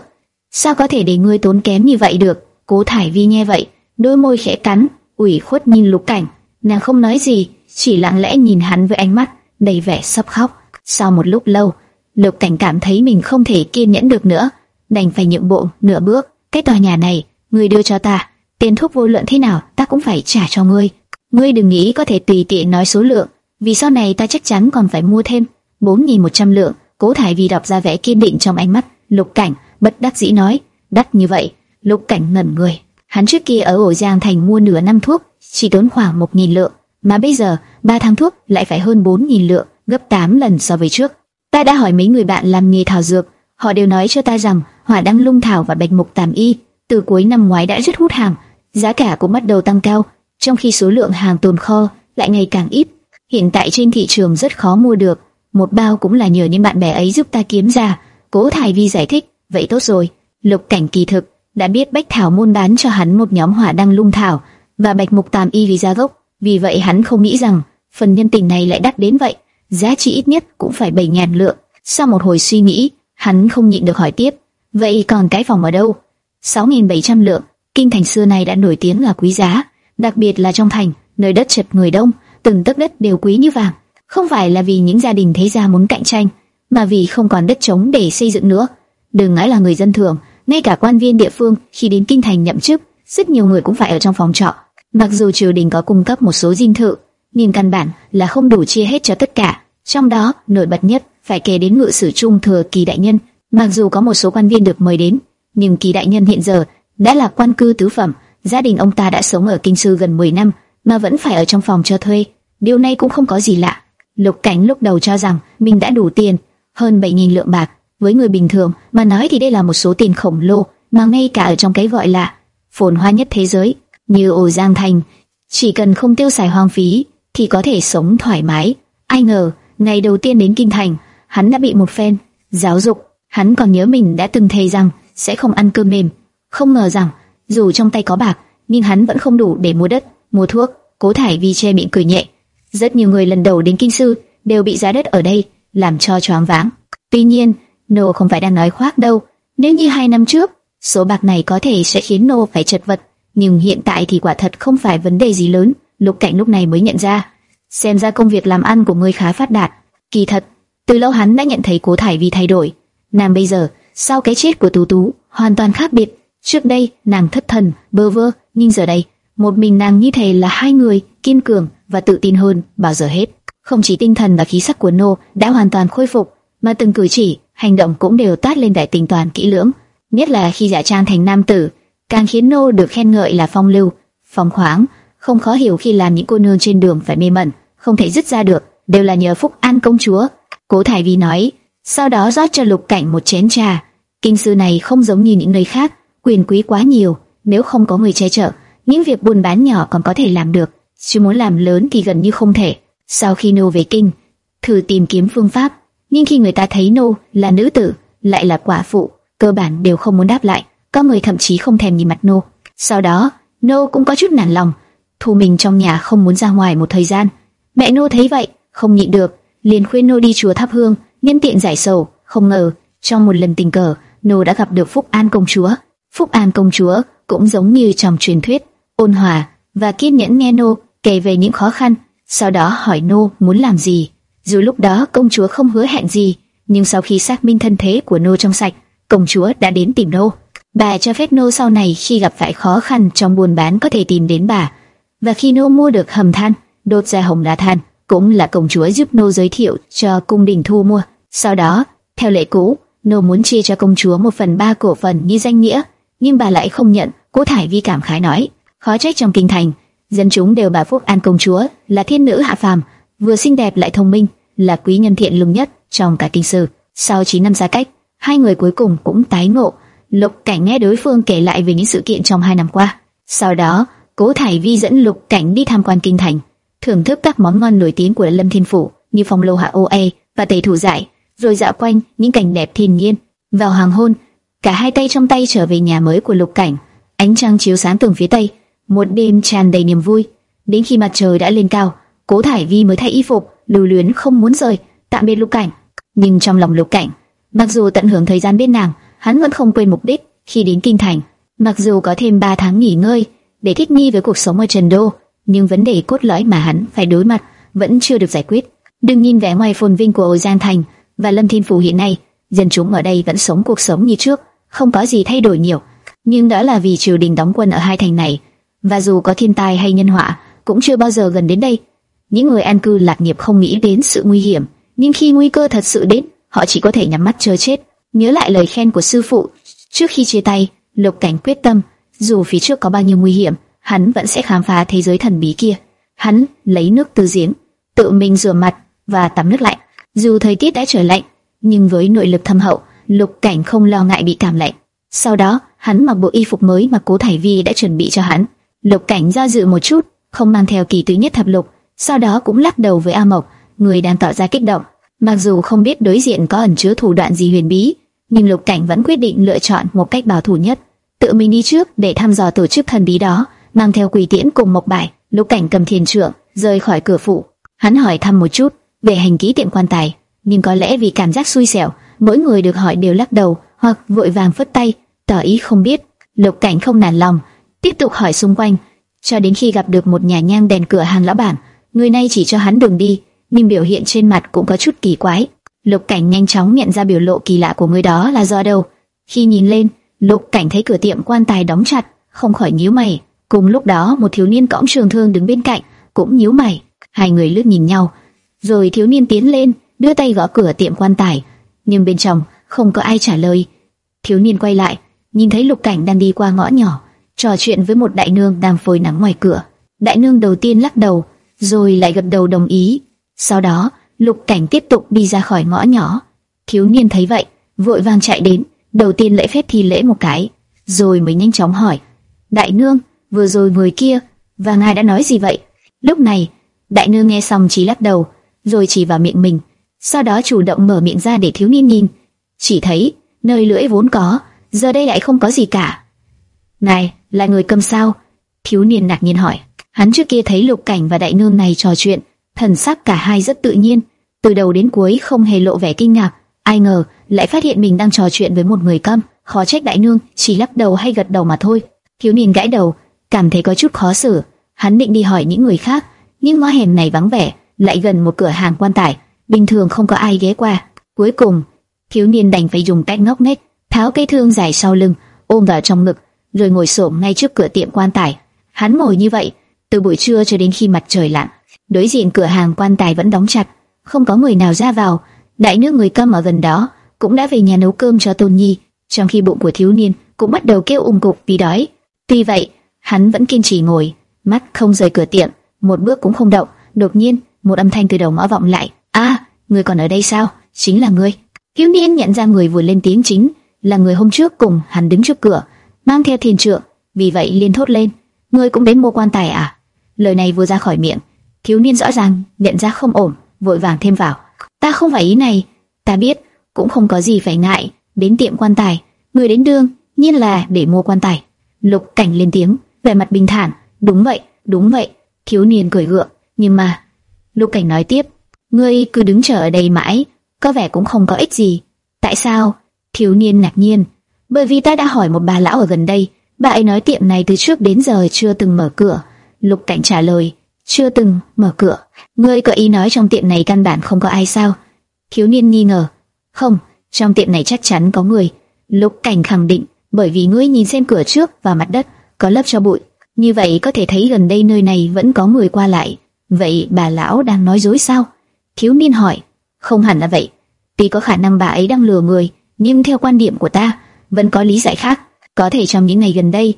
sao có thể để ngươi tốn kém như vậy được? Cố Thải Vi nghe vậy, đôi môi khẽ cắn, ủy khuất nhìn Lục Cảnh, nàng không nói gì, chỉ lặng lẽ nhìn hắn với ánh mắt đầy vẻ sắp khóc. Sau một lúc lâu, Lục Cảnh cảm thấy mình không thể kiên nhẫn được nữa, đành phải nhượng bộ nửa bước. Cái tòa nhà này, ngươi đưa cho ta, tiền thuốc vô luận thế nào, ta cũng phải trả cho ngươi. Ngươi đừng nghĩ có thể tùy tiện nói số lượng, vì sau này ta chắc chắn còn phải mua thêm 4.100 lượng. Cố Thải Vi đọc ra vẻ kiên định trong ánh mắt. Lục Cảnh bất đắc dĩ nói, đắt như vậy. Lục Cảnh ngẩn người. Hắn trước kia ở ổ Giang Thành mua nửa năm thuốc, chỉ tốn khoảng 1.000 lượng, mà bây giờ ba tháng thuốc lại phải hơn 4.000 lượng, gấp 8 lần so với trước. Ta đã hỏi mấy người bạn làm nghề thảo dược, họ đều nói cho ta rằng hỏa đăng lung thảo và bạch mục tàm y từ cuối năm ngoái đã rất hút hàng, giá cả cũng bắt đầu tăng cao, trong khi số lượng hàng tồn kho lại ngày càng ít. Hiện tại trên thị trường rất khó mua được, một bao cũng là nhờ những bạn bè ấy giúp ta kiếm ra. Cố Thải Vi giải thích, vậy tốt rồi. Lục Cảnh kỳ thực đã biết Bách Thảo môn bán cho hắn một nhóm hỏa đăng lung thảo và bạch mục tàm y vì giá gốc, vì vậy hắn không nghĩ rằng phần nhân tình này lại đắt đến vậy, giá trị ít nhất cũng phải 7.000 lượng. Sau một hồi suy nghĩ, hắn không nhịn được hỏi tiếp, vậy còn cái phòng ở đâu? 6.700 lượng, kinh thành xưa này đã nổi tiếng là quý giá, đặc biệt là trong thành, nơi đất chật người đông, từng tấc đất đều quý như vàng. Không phải là vì những gia đình thế gia muốn cạnh tranh, mà vì không còn đất trống để xây dựng nữa. Đừng nói là người dân thường, ngay cả quan viên địa phương khi đến kinh thành nhậm chức, rất nhiều người cũng phải ở trong phòng trọ. Mặc dù triều đình có cung cấp một số dinh thự, nhưng căn bản là không đủ chia hết cho tất cả. Trong đó, nổi bật nhất phải kể đến ngự sử trung thừa kỳ đại nhân. Mặc dù có một số quan viên được mời đến, nhưng kỳ đại nhân hiện giờ đã là quan cư tứ phẩm, gia đình ông ta đã sống ở kinh sư gần 10 năm mà vẫn phải ở trong phòng cho thuê. Điều này cũng không có gì lạ. Lục Cảnh lúc đầu cho rằng mình đã đủ tiền, hơn 7.000 lượng bạc. Với người bình thường mà nói thì đây là một số tiền khổng lồ mà ngay cả ở trong cái gọi là phồn hoa nhất thế giới như ổ Giang Thành, chỉ cần không tiêu xài hoang phí thì có thể sống thoải mái. Ai ngờ, ngày đầu tiên đến kinh thành, hắn đã bị một phen giáo dục. Hắn còn nhớ mình đã từng thề rằng sẽ không ăn cơm mềm, không ngờ rằng dù trong tay có bạc, nhưng hắn vẫn không đủ để mua đất, mua thuốc, Cố Thải Vi che miệng cười nhẹ. Rất nhiều người lần đầu đến kinh sư đều bị giá đất ở đây làm cho choáng váng. Tuy nhiên, nô không phải đang nói khoác đâu. Nếu như hai năm trước, số bạc này có thể sẽ khiến nô phải chật vật, nhưng hiện tại thì quả thật không phải vấn đề gì lớn. Lục Cảnh lúc này mới nhận ra, xem ra công việc làm ăn của ngươi khá phát đạt. Kỳ thật, từ lâu hắn đã nhận thấy Cố Thải Vi thay đổi. Nàng bây giờ, sau cái chết của Tú Tú, hoàn toàn khác biệt. Trước đây, nàng thất thần, bơ vơ, nhưng giờ đây, một mình nàng như thế là hai người, kiên cường và tự tin hơn bao giờ hết. Không chỉ tinh thần và khí sắc của Nô đã hoàn toàn khôi phục, mà từng cử chỉ, hành động cũng đều tát lên đại tình toàn kỹ lưỡng. Nhất là khi giả trang thành nam tử, càng khiến Nô được khen ngợi là phong lưu, phong khoáng, không khó hiểu khi làm những cô nương trên đường phải mê mẩn, không thể dứt ra được, đều là nhờ Phúc An công chúa. Cố Thải Vi nói, sau đó rót cho Lục Cảnh một chén trà. Kinh sư này không giống như những nơi khác, quyền quý quá nhiều, nếu không có người che chở, những việc buôn bán nhỏ còn có thể làm được, chứ muốn làm lớn thì gần như không thể. Sau khi nô về kinh, thử tìm kiếm phương pháp, nhưng khi người ta thấy nô là nữ tử, lại là quả phụ, cơ bản đều không muốn đáp lại, có người thậm chí không thèm nhìn mặt nô. Sau đó, nô cũng có chút nản lòng, thu mình trong nhà không muốn ra ngoài một thời gian. Mẹ nô thấy vậy, không nhịn được, liền khuyên nô đi chùa thắp hương, nhân tiện giải sầu. Không ngờ, trong một lần tình cờ, nô đã gặp được Phúc An công chúa. Phúc An công chúa cũng giống như trong truyền thuyết, ôn hòa và kiên nhẫn nghe nô kể về những khó khăn, sau đó hỏi nô muốn làm gì. Dù lúc đó công chúa không hứa hẹn gì, nhưng sau khi xác minh thân thế của nô trong sạch, công chúa đã đến tìm nô. Bà cho phép nô sau này khi gặp phải khó khăn trong buôn bán có thể tìm đến bà. Và khi nô mua được hầm than, đốt ra hồng đá than, cũng là công chúa giúp nô giới thiệu cho cung đình thu mua. Sau đó, theo lệ cũ, nô muốn chia cho công chúa một phần ba cổ phần như danh nghĩa, nhưng bà lại không nhận. Cố Thải Vi cảm khái nói, khó trách trong kinh thành, dân chúng đều bà Phúc An công chúa là thiên nữ hạ phàm, vừa xinh đẹp lại thông minh, là quý nhân thiện lương nhất trong cả kinh sư. Sau 9 năm xa cách, hai người cuối cùng cũng tái ngộ. Lục Cảnh nghe đối phương kể lại về những sự kiện trong hai năm qua. Sau đó, Cố Thải Vi dẫn Lục Cảnh đi tham quan kinh thành, thưởng thức các món ngon nổi tiếng của Lâm Thiên phủ như phong lô hạ oa và tẩy thủ dại, rồi dạo quanh những cảnh đẹp thiên nhiên. Vào hoàng hôn, cả hai tay trong tay trở về nhà mới của Lục Cảnh. Ánh trăng chiếu sáng tường phía tây, một đêm tràn đầy niềm vui. Đến khi mặt trời đã lên cao, Cố Thải Vi mới thay y phục, lưu luyến không muốn rời, tạm biệt Lục Cảnh. Nhưng trong lòng Lục Cảnh, mặc dù tận hưởng thời gian bên nàng, hắn vẫn không quên mục đích khi đến kinh thành. Mặc dù có thêm 3 tháng nghỉ ngơi để thích nghi với cuộc sống ở Trần Đô, nhưng vấn đề cốt lõi mà hắn phải đối mặt vẫn chưa được giải quyết. Đừng nhìn vẻ ngoài phồn vinh của Âu Giang Thành và Lâm Thiên Phủ hiện nay, dân chúng ở đây vẫn sống cuộc sống như trước, không có gì thay đổi nhiều. Nhưng đó là vì triều đình đóng quân ở hai thành này, và dù có thiên tai hay nhân họa, cũng chưa bao giờ gần đến đây. Những người an cư lạc nghiệp không nghĩ đến sự nguy hiểm, nhưng khi nguy cơ thật sự đến, họ chỉ có thể nhắm mắt chờ chết. Nhớ lại lời khen của sư phụ trước khi chia tay, Lục Cảnh quyết tâm, dù phía trước có bao nhiêu nguy hiểm, hắn vẫn sẽ khám phá thế giới thần bí kia. Hắn lấy nước từ giếng, tự mình rửa mặt và tắm nước lạnh. Dù thời tiết đã trở lạnh, nhưng với nội lực thâm hậu, Lục Cảnh không lo ngại bị cảm lạnh. Sau đó, hắn mặc bộ y phục mới mà Cố Thải Vi đã chuẩn bị cho hắn. Lục Cảnh do dự một chút, không mang theo kỳ tứ nhất thập lục, sau đó cũng lắc đầu với A Mộc, người đang tỏ ra kích động. Mặc dù không biết đối diện có ẩn chứa thủ đoạn gì huyền bí, nhưng Lục Cảnh vẫn quyết định lựa chọn một cách bảo thủ nhất, tự mình đi trước để thăm dò tổ chức thần bí đó, mang theo quỷ tiễn cùng Mộc bài. Lục Cảnh cầm thiền trượng, rời khỏi cửa phụ. Hắn hỏi thăm một chút về hành ký tiệm quan tài, nhưng có lẽ vì cảm giác xui xẻo, mỗi người được hỏi đều lắc đầu hoặc vội vàng phất tay, tỏ ý không biết. Lục Cảnh không nản lòng, tiếp tục hỏi xung quanh, cho đến khi gặp được một nhà nhang đèn cửa hàng lão bản. Người này chỉ cho hắn đường đi, nhưng biểu hiện trên mặt cũng có chút kỳ quái. Lục Cảnh nhanh chóng nhận ra biểu lộ kỳ lạ của người đó là do đâu. Khi nhìn lên, Lục Cảnh thấy cửa tiệm quan tài đóng chặt, không khỏi nhíu mày. Cùng lúc đó, một thiếu niên cõng trường thương đứng bên cạnh, cũng nhíu mày. Hai người lướt nhìn nhau, rồi thiếu niên tiến lên, đưa tay gõ cửa tiệm quan tài, nhưng bên trong không có ai trả lời. Thiếu niên quay lại, nhìn thấy Lục Cảnh đang đi qua ngõ nhỏ, trò chuyện với một đại nương đang phơi nắng ngoài cửa. Đại nương đầu tiên lắc đầu, rồi lại gật đầu đồng ý. Sau đó, Lục Cảnh tiếp tục đi ra khỏi ngõ nhỏ. Thiếu niên thấy vậy, vội vàng chạy đến, đầu tiên lễ phép thi lễ một cái, rồi mới nhanh chóng hỏi: "Đại nương, vừa rồi người kia và ngài đã nói gì vậy?" Lúc này, đại nương nghe xong chỉ lắc đầu, rồi chỉ vào miệng mình, sau đó chủ động mở miệng ra để thiếu niên nhìn. Chỉ thấy nơi lưỡi vốn có, giờ đây lại không có gì cả. "Ngài là người cầm sao?" Thiếu niên ngạc nhiên hỏi. Hắn trước kia thấy Lục Cảnh và Đại Nương này trò chuyện, thần sắc cả hai rất tự nhiên, từ đầu đến cuối không hề lộ vẻ kinh ngạc. Ai ngờ lại phát hiện mình đang trò chuyện với một người câm, khó trách Đại Nương chỉ lắc đầu hay gật đầu mà thôi. Thiếu niên gãi đầu, cảm thấy có chút khó xử. Hắn định đi hỏi những người khác, nhưng ngõ hẻm này vắng vẻ, lại gần một cửa hàng quan tài, bình thường không có ai ghé qua. Cuối cùng, thiếu niên đành phải dùng cách ngốc nghếch, tháo cây thương dài sau lưng, ôm vào trong ngực, rồi ngồi xổm ngay trước cửa tiệm quan tài. Hắn ngồi như vậy từ buổi trưa cho đến khi mặt trời lặn. Đối diện cửa hàng quan tài vẫn đóng chặt, không có người nào ra vào. Đại nước người cơm ở gần đó cũng đã về nhà nấu cơm cho Tôn Nhi, trong khi bụng của thiếu niên cũng bắt đầu kêu ung cục vì đói. Tuy vậy, hắn vẫn kiên trì ngồi, mắt không rời cửa tiệm, một bước cũng không động. Đột nhiên, một âm thanh từ đầu ngõ vọng lại. A, người còn ở đây sao? Chính là ngươi. Thiếu niên nhận ra người vừa lên tiếng chính là người hôm trước cùng hắn đứng trước cửa, mang theo thiền trượng, vì vậy liền thốt lên: ngươi cũng đến mua quan tài à? Lời này vừa ra khỏi miệng, thiếu niên rõ ràng nhận ra không ổn, vội vàng thêm vào: ta không phải ý này, ta biết, cũng không có gì phải ngại, đến tiệm quan tài, người đến đương, nhiên là để mua quan tài. Lục Cảnh lên tiếng, vẻ mặt bình thản, đúng vậy, đúng vậy. Thiếu niên cười gượng, nhưng mà, Lục Cảnh nói tiếp, ngươi cứ đứng chờ ở đây mãi, có vẻ cũng không có ích gì. Tại sao? Thiếu niên ngạc nhiên, bởi vì ta đã hỏi một bà lão ở gần đây, bà ấy nói tiệm này từ trước đến giờ chưa từng mở cửa. Lục Cảnh trả lời, chưa từng mở cửa. Ngươi có ý nói trong tiệm này căn bản không có ai sao? Thiếu niên nghi ngờ, không, trong tiệm này chắc chắn có người. Lục Cảnh khẳng định, bởi vì ngươi nhìn xem cửa trước và mặt đất có lớp cho bụi, như vậy có thể thấy gần đây nơi này vẫn có người qua lại. Vậy bà lão đang nói dối sao? Thiếu niên hỏi, không hẳn là vậy. Tuy có khả năng bà ấy đang lừa người, nhưng theo quan điểm của ta, vẫn có lý giải khác. Có thể trong những ngày gần đây,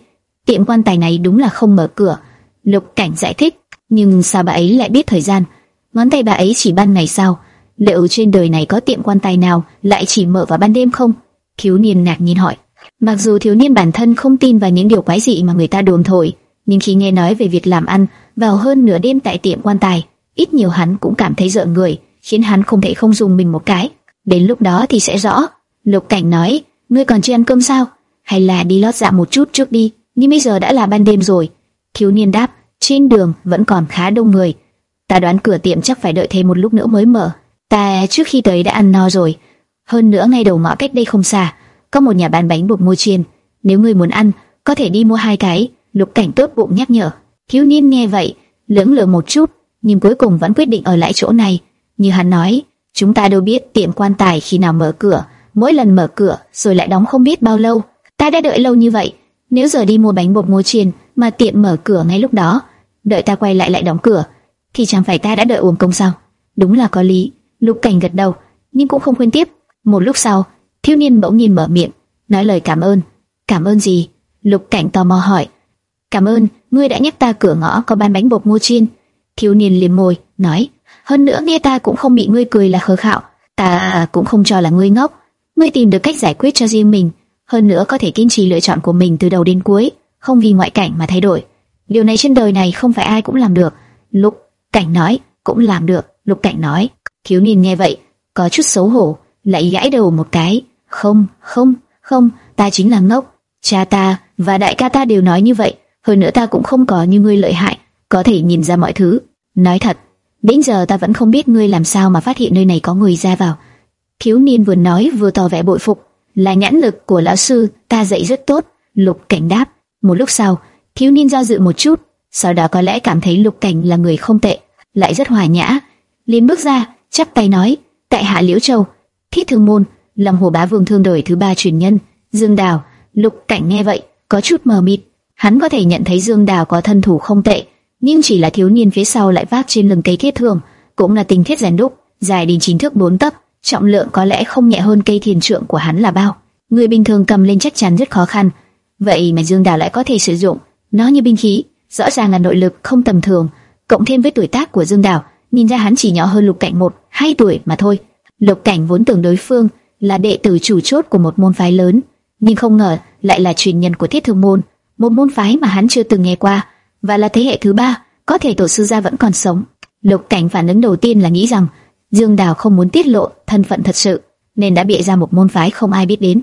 tiệm quan tài này đúng là không mở cửa. Lục Cảnh giải thích, nhưng sao bà ấy lại biết thời gian? Ngón tay bà ấy chỉ ban ngày sao? Liệu trên đời này có tiệm quan tài nào lại chỉ mở vào ban đêm không? Thiếu niên ngạc nhiên hỏi. Mặc dù thiếu niên bản thân không tin vào những điều quái dị mà người ta đồn thổi, nhưng khi nghe nói về việc làm ăn vào hơn nửa đêm tại tiệm quan tài, ít nhiều hắn cũng cảm thấy rợn người, khiến hắn không thể không dùng mình một cái. Đến lúc đó thì sẽ rõ. Lục Cảnh nói, ngươi còn chưa ăn cơm sao? Hay là đi lót dạ một chút trước đi? Nhưng bây giờ đã là ban đêm rồi. Thiếu niên đáp, trên đường vẫn còn khá đông người. Ta đoán cửa tiệm chắc phải đợi thêm một lúc nữa mới mở. Ta trước khi tới đã ăn no rồi. Hơn nữa ngay đầu ngõ cách đây không xa, có một nhà bán bánh bột mua chiên. Nếu ngươi muốn ăn, có thể đi mua hai cái. Lục Cảnh tốt bụng nhắc nhở. Thiếu niên nghe vậy, lưỡng lự một chút, nhưng cuối cùng vẫn quyết định ở lại chỗ này. Như hắn nói, chúng ta đâu biết tiệm quan tài khi nào mở cửa, mỗi lần mở cửa rồi lại đóng không biết bao lâu. Ta đã đợi lâu như vậy, nếu giờ đi mua bánh bột ngô chiên mà tiệm mở cửa ngay lúc đó, đợi ta quay lại lại đóng cửa, thì chẳng phải ta đã đợi uổng công sao? Đúng là có lý. Lục Cảnh gật đầu, nhưng cũng không khuyên tiếp. Một lúc sau, thiếu niên bỗng nhìn mở miệng, nói lời cảm ơn. Cảm ơn gì? Lục Cảnh tò mò hỏi. Cảm ơn, ngươi đã nhắc ta cửa ngõ có bán bánh bột ngô chiên. Thiếu niên liếm môi, nói. Hơn nữa nghe ta cũng không bị ngươi cười là khờ khạo, ta cũng không cho là ngươi ngốc. Ngươi tìm được cách giải quyết cho riêng mình, hơn nữa có thể kiên trì lựa chọn của mình từ đầu đến cuối, không vì ngoại cảnh mà thay đổi. Điều này trên đời này không phải ai cũng làm được. Lục Cảnh nói, cũng làm được. Lục Cảnh nói, thiếu niên nghe vậy, có chút xấu hổ, lại gãi đầu một cái. Không, không, không, ta chính là ngốc. Cha ta và đại ca ta đều nói như vậy. Hơn nữa ta cũng không có như ngươi lợi hại, có thể nhìn ra mọi thứ. Nói thật, đến giờ ta vẫn không biết ngươi làm sao mà phát hiện nơi này có người ra vào. Thiếu niên vừa nói vừa tỏ vẻ bội phục, là nhãn lực của lão sư, ta dạy rất tốt. Lục Cảnh đáp. Một lúc sau, thiếu niên do dự một chút, sau đó có lẽ cảm thấy Lục Cảnh là người không tệ, lại rất hòa nhã, liền bước ra, chắp tay nói: tại hạ Liễu Châu, thiết thương môn, lòng hồ bá vương thương đời thứ ba truyền nhân, Dương Đào. Lục Cảnh nghe vậy, có chút mờ mịt, hắn có thể nhận thấy Dương Đào có thân thủ không tệ, nhưng chỉ là thiếu niên phía sau lại vác trên lưng cây thiết thường cũng là tình thiết rèn đúc, dài đến chín thước bốn tấc, trọng lượng có lẽ không nhẹ hơn cây thiền trượng của hắn là bao. Người bình thường cầm lên chắc chắn rất khó khăn, vậy mà Dương Đào lại có thể sử dụng nó như binh khí, rõ ràng là nội lực không tầm thường, cộng thêm với tuổi tác của Dương Đào, nhìn ra hắn chỉ nhỏ hơn Lục Cảnh một, hai tuổi mà thôi. Lục Cảnh vốn tưởng đối phương là đệ tử chủ chốt của một môn phái lớn, nhưng không ngờ lại là truyền nhân của Thiết Thương môn, một môn phái mà hắn chưa từng nghe qua, và là thế hệ thứ ba, có thể tổ sư gia vẫn còn sống. Lục Cảnh phản ứng đầu tiên là nghĩ rằng Dương Đào không muốn tiết lộ thân phận thật sự, nên đã bịa ra một môn phái không ai biết đến.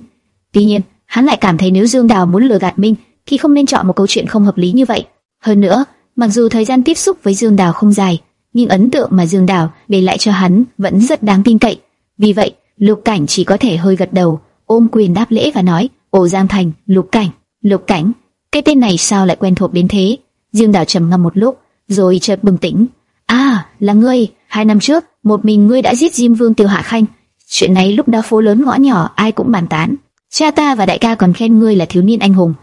Tuy nhiên, hắn lại cảm thấy nếu Dương Đào muốn lừa gạt mình, thì không nên chọn một câu chuyện không hợp lý như vậy. Hơn nữa, Mặc dù thời gian tiếp xúc với Dương Đào không dài, nhưng ấn tượng mà Dương Đào để lại cho hắn vẫn rất đáng tin cậy. Vì vậy, Lục Cảnh chỉ có thể hơi gật đầu, ôm quyền đáp lễ và nói: "Ồ Giang Thành, Lục Cảnh, Lục Cảnh, cái tên này sao lại quen thuộc đến thế?" Dương Đào trầm ngâm một lúc, rồi chợt bừng tỉnh. "À, là ngươi, hai năm trước, một mình ngươi đã giết Diêm Vương Tiêu Hạ Khanh. Chuyện này lúc đó phố lớn ngõ nhỏ ai cũng bàn tán. Cha ta và đại ca còn khen ngươi là thiếu niên anh hùng,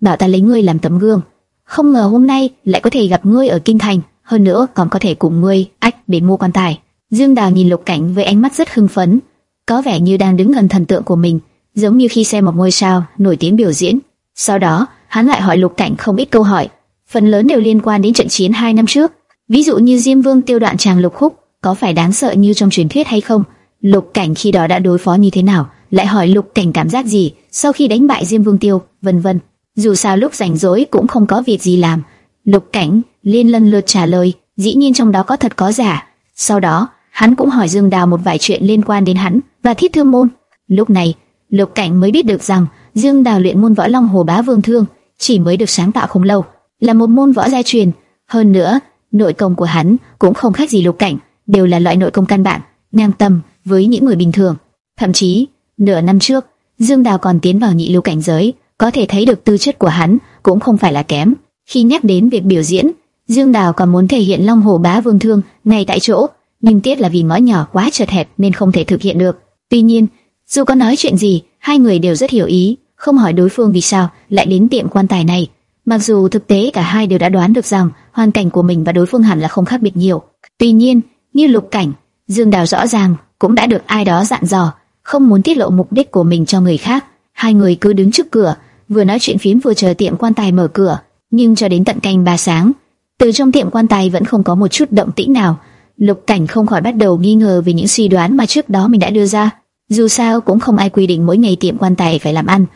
bảo ta lấy ngươi làm tấm gương. Không ngờ hôm nay lại có thể gặp ngươi ở kinh thành." hơn nữa còn có thể cùng ngươi ách để mua quan tài. Dương Đào nhìn Lục Cảnh với ánh mắt rất hưng phấn, có vẻ như đang đứng gần thần tượng của mình, giống như khi xem một ngôi sao nổi tiếng biểu diễn. Sau đó, hắn lại hỏi Lục Cảnh không ít câu hỏi, phần lớn đều liên quan đến trận chiến hai năm trước. Ví dụ như Diêm Vương tiêu đoạn chàng Lục Khúc, có phải đáng sợ như trong truyền thuyết hay không? Lục Cảnh khi đó đã đối phó như thế nào? Lại hỏi Lục Cảnh cảm giác gì sau khi đánh bại Diêm Vương Tiêu, vân vân. Dù sao lúc rảnh rỗi cũng không có việc gì làm, Lục Cảnh liên lần lượt trả lời, dĩ nhiên trong đó có thật có giả. Sau đó, hắn cũng hỏi Dương Đào một vài chuyện liên quan đến hắn và thiết thương môn. Lúc này, Lục Cảnh mới biết được rằng Dương Đào luyện môn võ Long Hồ Bá Vương Thương chỉ mới được sáng tạo không lâu, là một môn võ gia truyền. Hơn nữa, nội công của hắn cũng không khác gì Lục Cảnh, đều là loại nội công căn bản, ngang tầm với những người bình thường. Thậm chí, nửa năm trước, Dương Đào còn tiến vào nhị lưu cảnh giới, có thể thấy được tư chất của hắn cũng không phải là kém. Khi nhắc đến việc biểu diễn, Dương Đào còn muốn thể hiện Long Hồ Bá Vương Thương ngay tại chỗ, nhưng tiếc là vì ngõ nhỏ quá chật hẹp nên không thể thực hiện được. Tuy nhiên, dù có nói chuyện gì, hai người đều rất hiểu ý, không hỏi đối phương vì sao lại đến tiệm quan tài này. Mặc dù thực tế cả hai đều đã đoán được rằng hoàn cảnh của mình và đối phương hẳn là không khác biệt nhiều. Tuy nhiên, như lục cảnh, Dương Đào rõ ràng cũng đã được ai đó dặn dò, không muốn tiết lộ mục đích của mình cho người khác. Hai người cứ đứng trước cửa, vừa nói chuyện phím vừa chờ tiệm quan tài mở cửa nhưng cho đến tận canh ba sáng, từ trong tiệm quan tài vẫn không có một chút động tĩnh nào. Lục Cảnh không khỏi bắt đầu nghi ngờ về những suy đoán mà trước đó mình đã đưa ra. Dù sao cũng không ai quy định mỗi ngày tiệm quan tài phải làm ăn,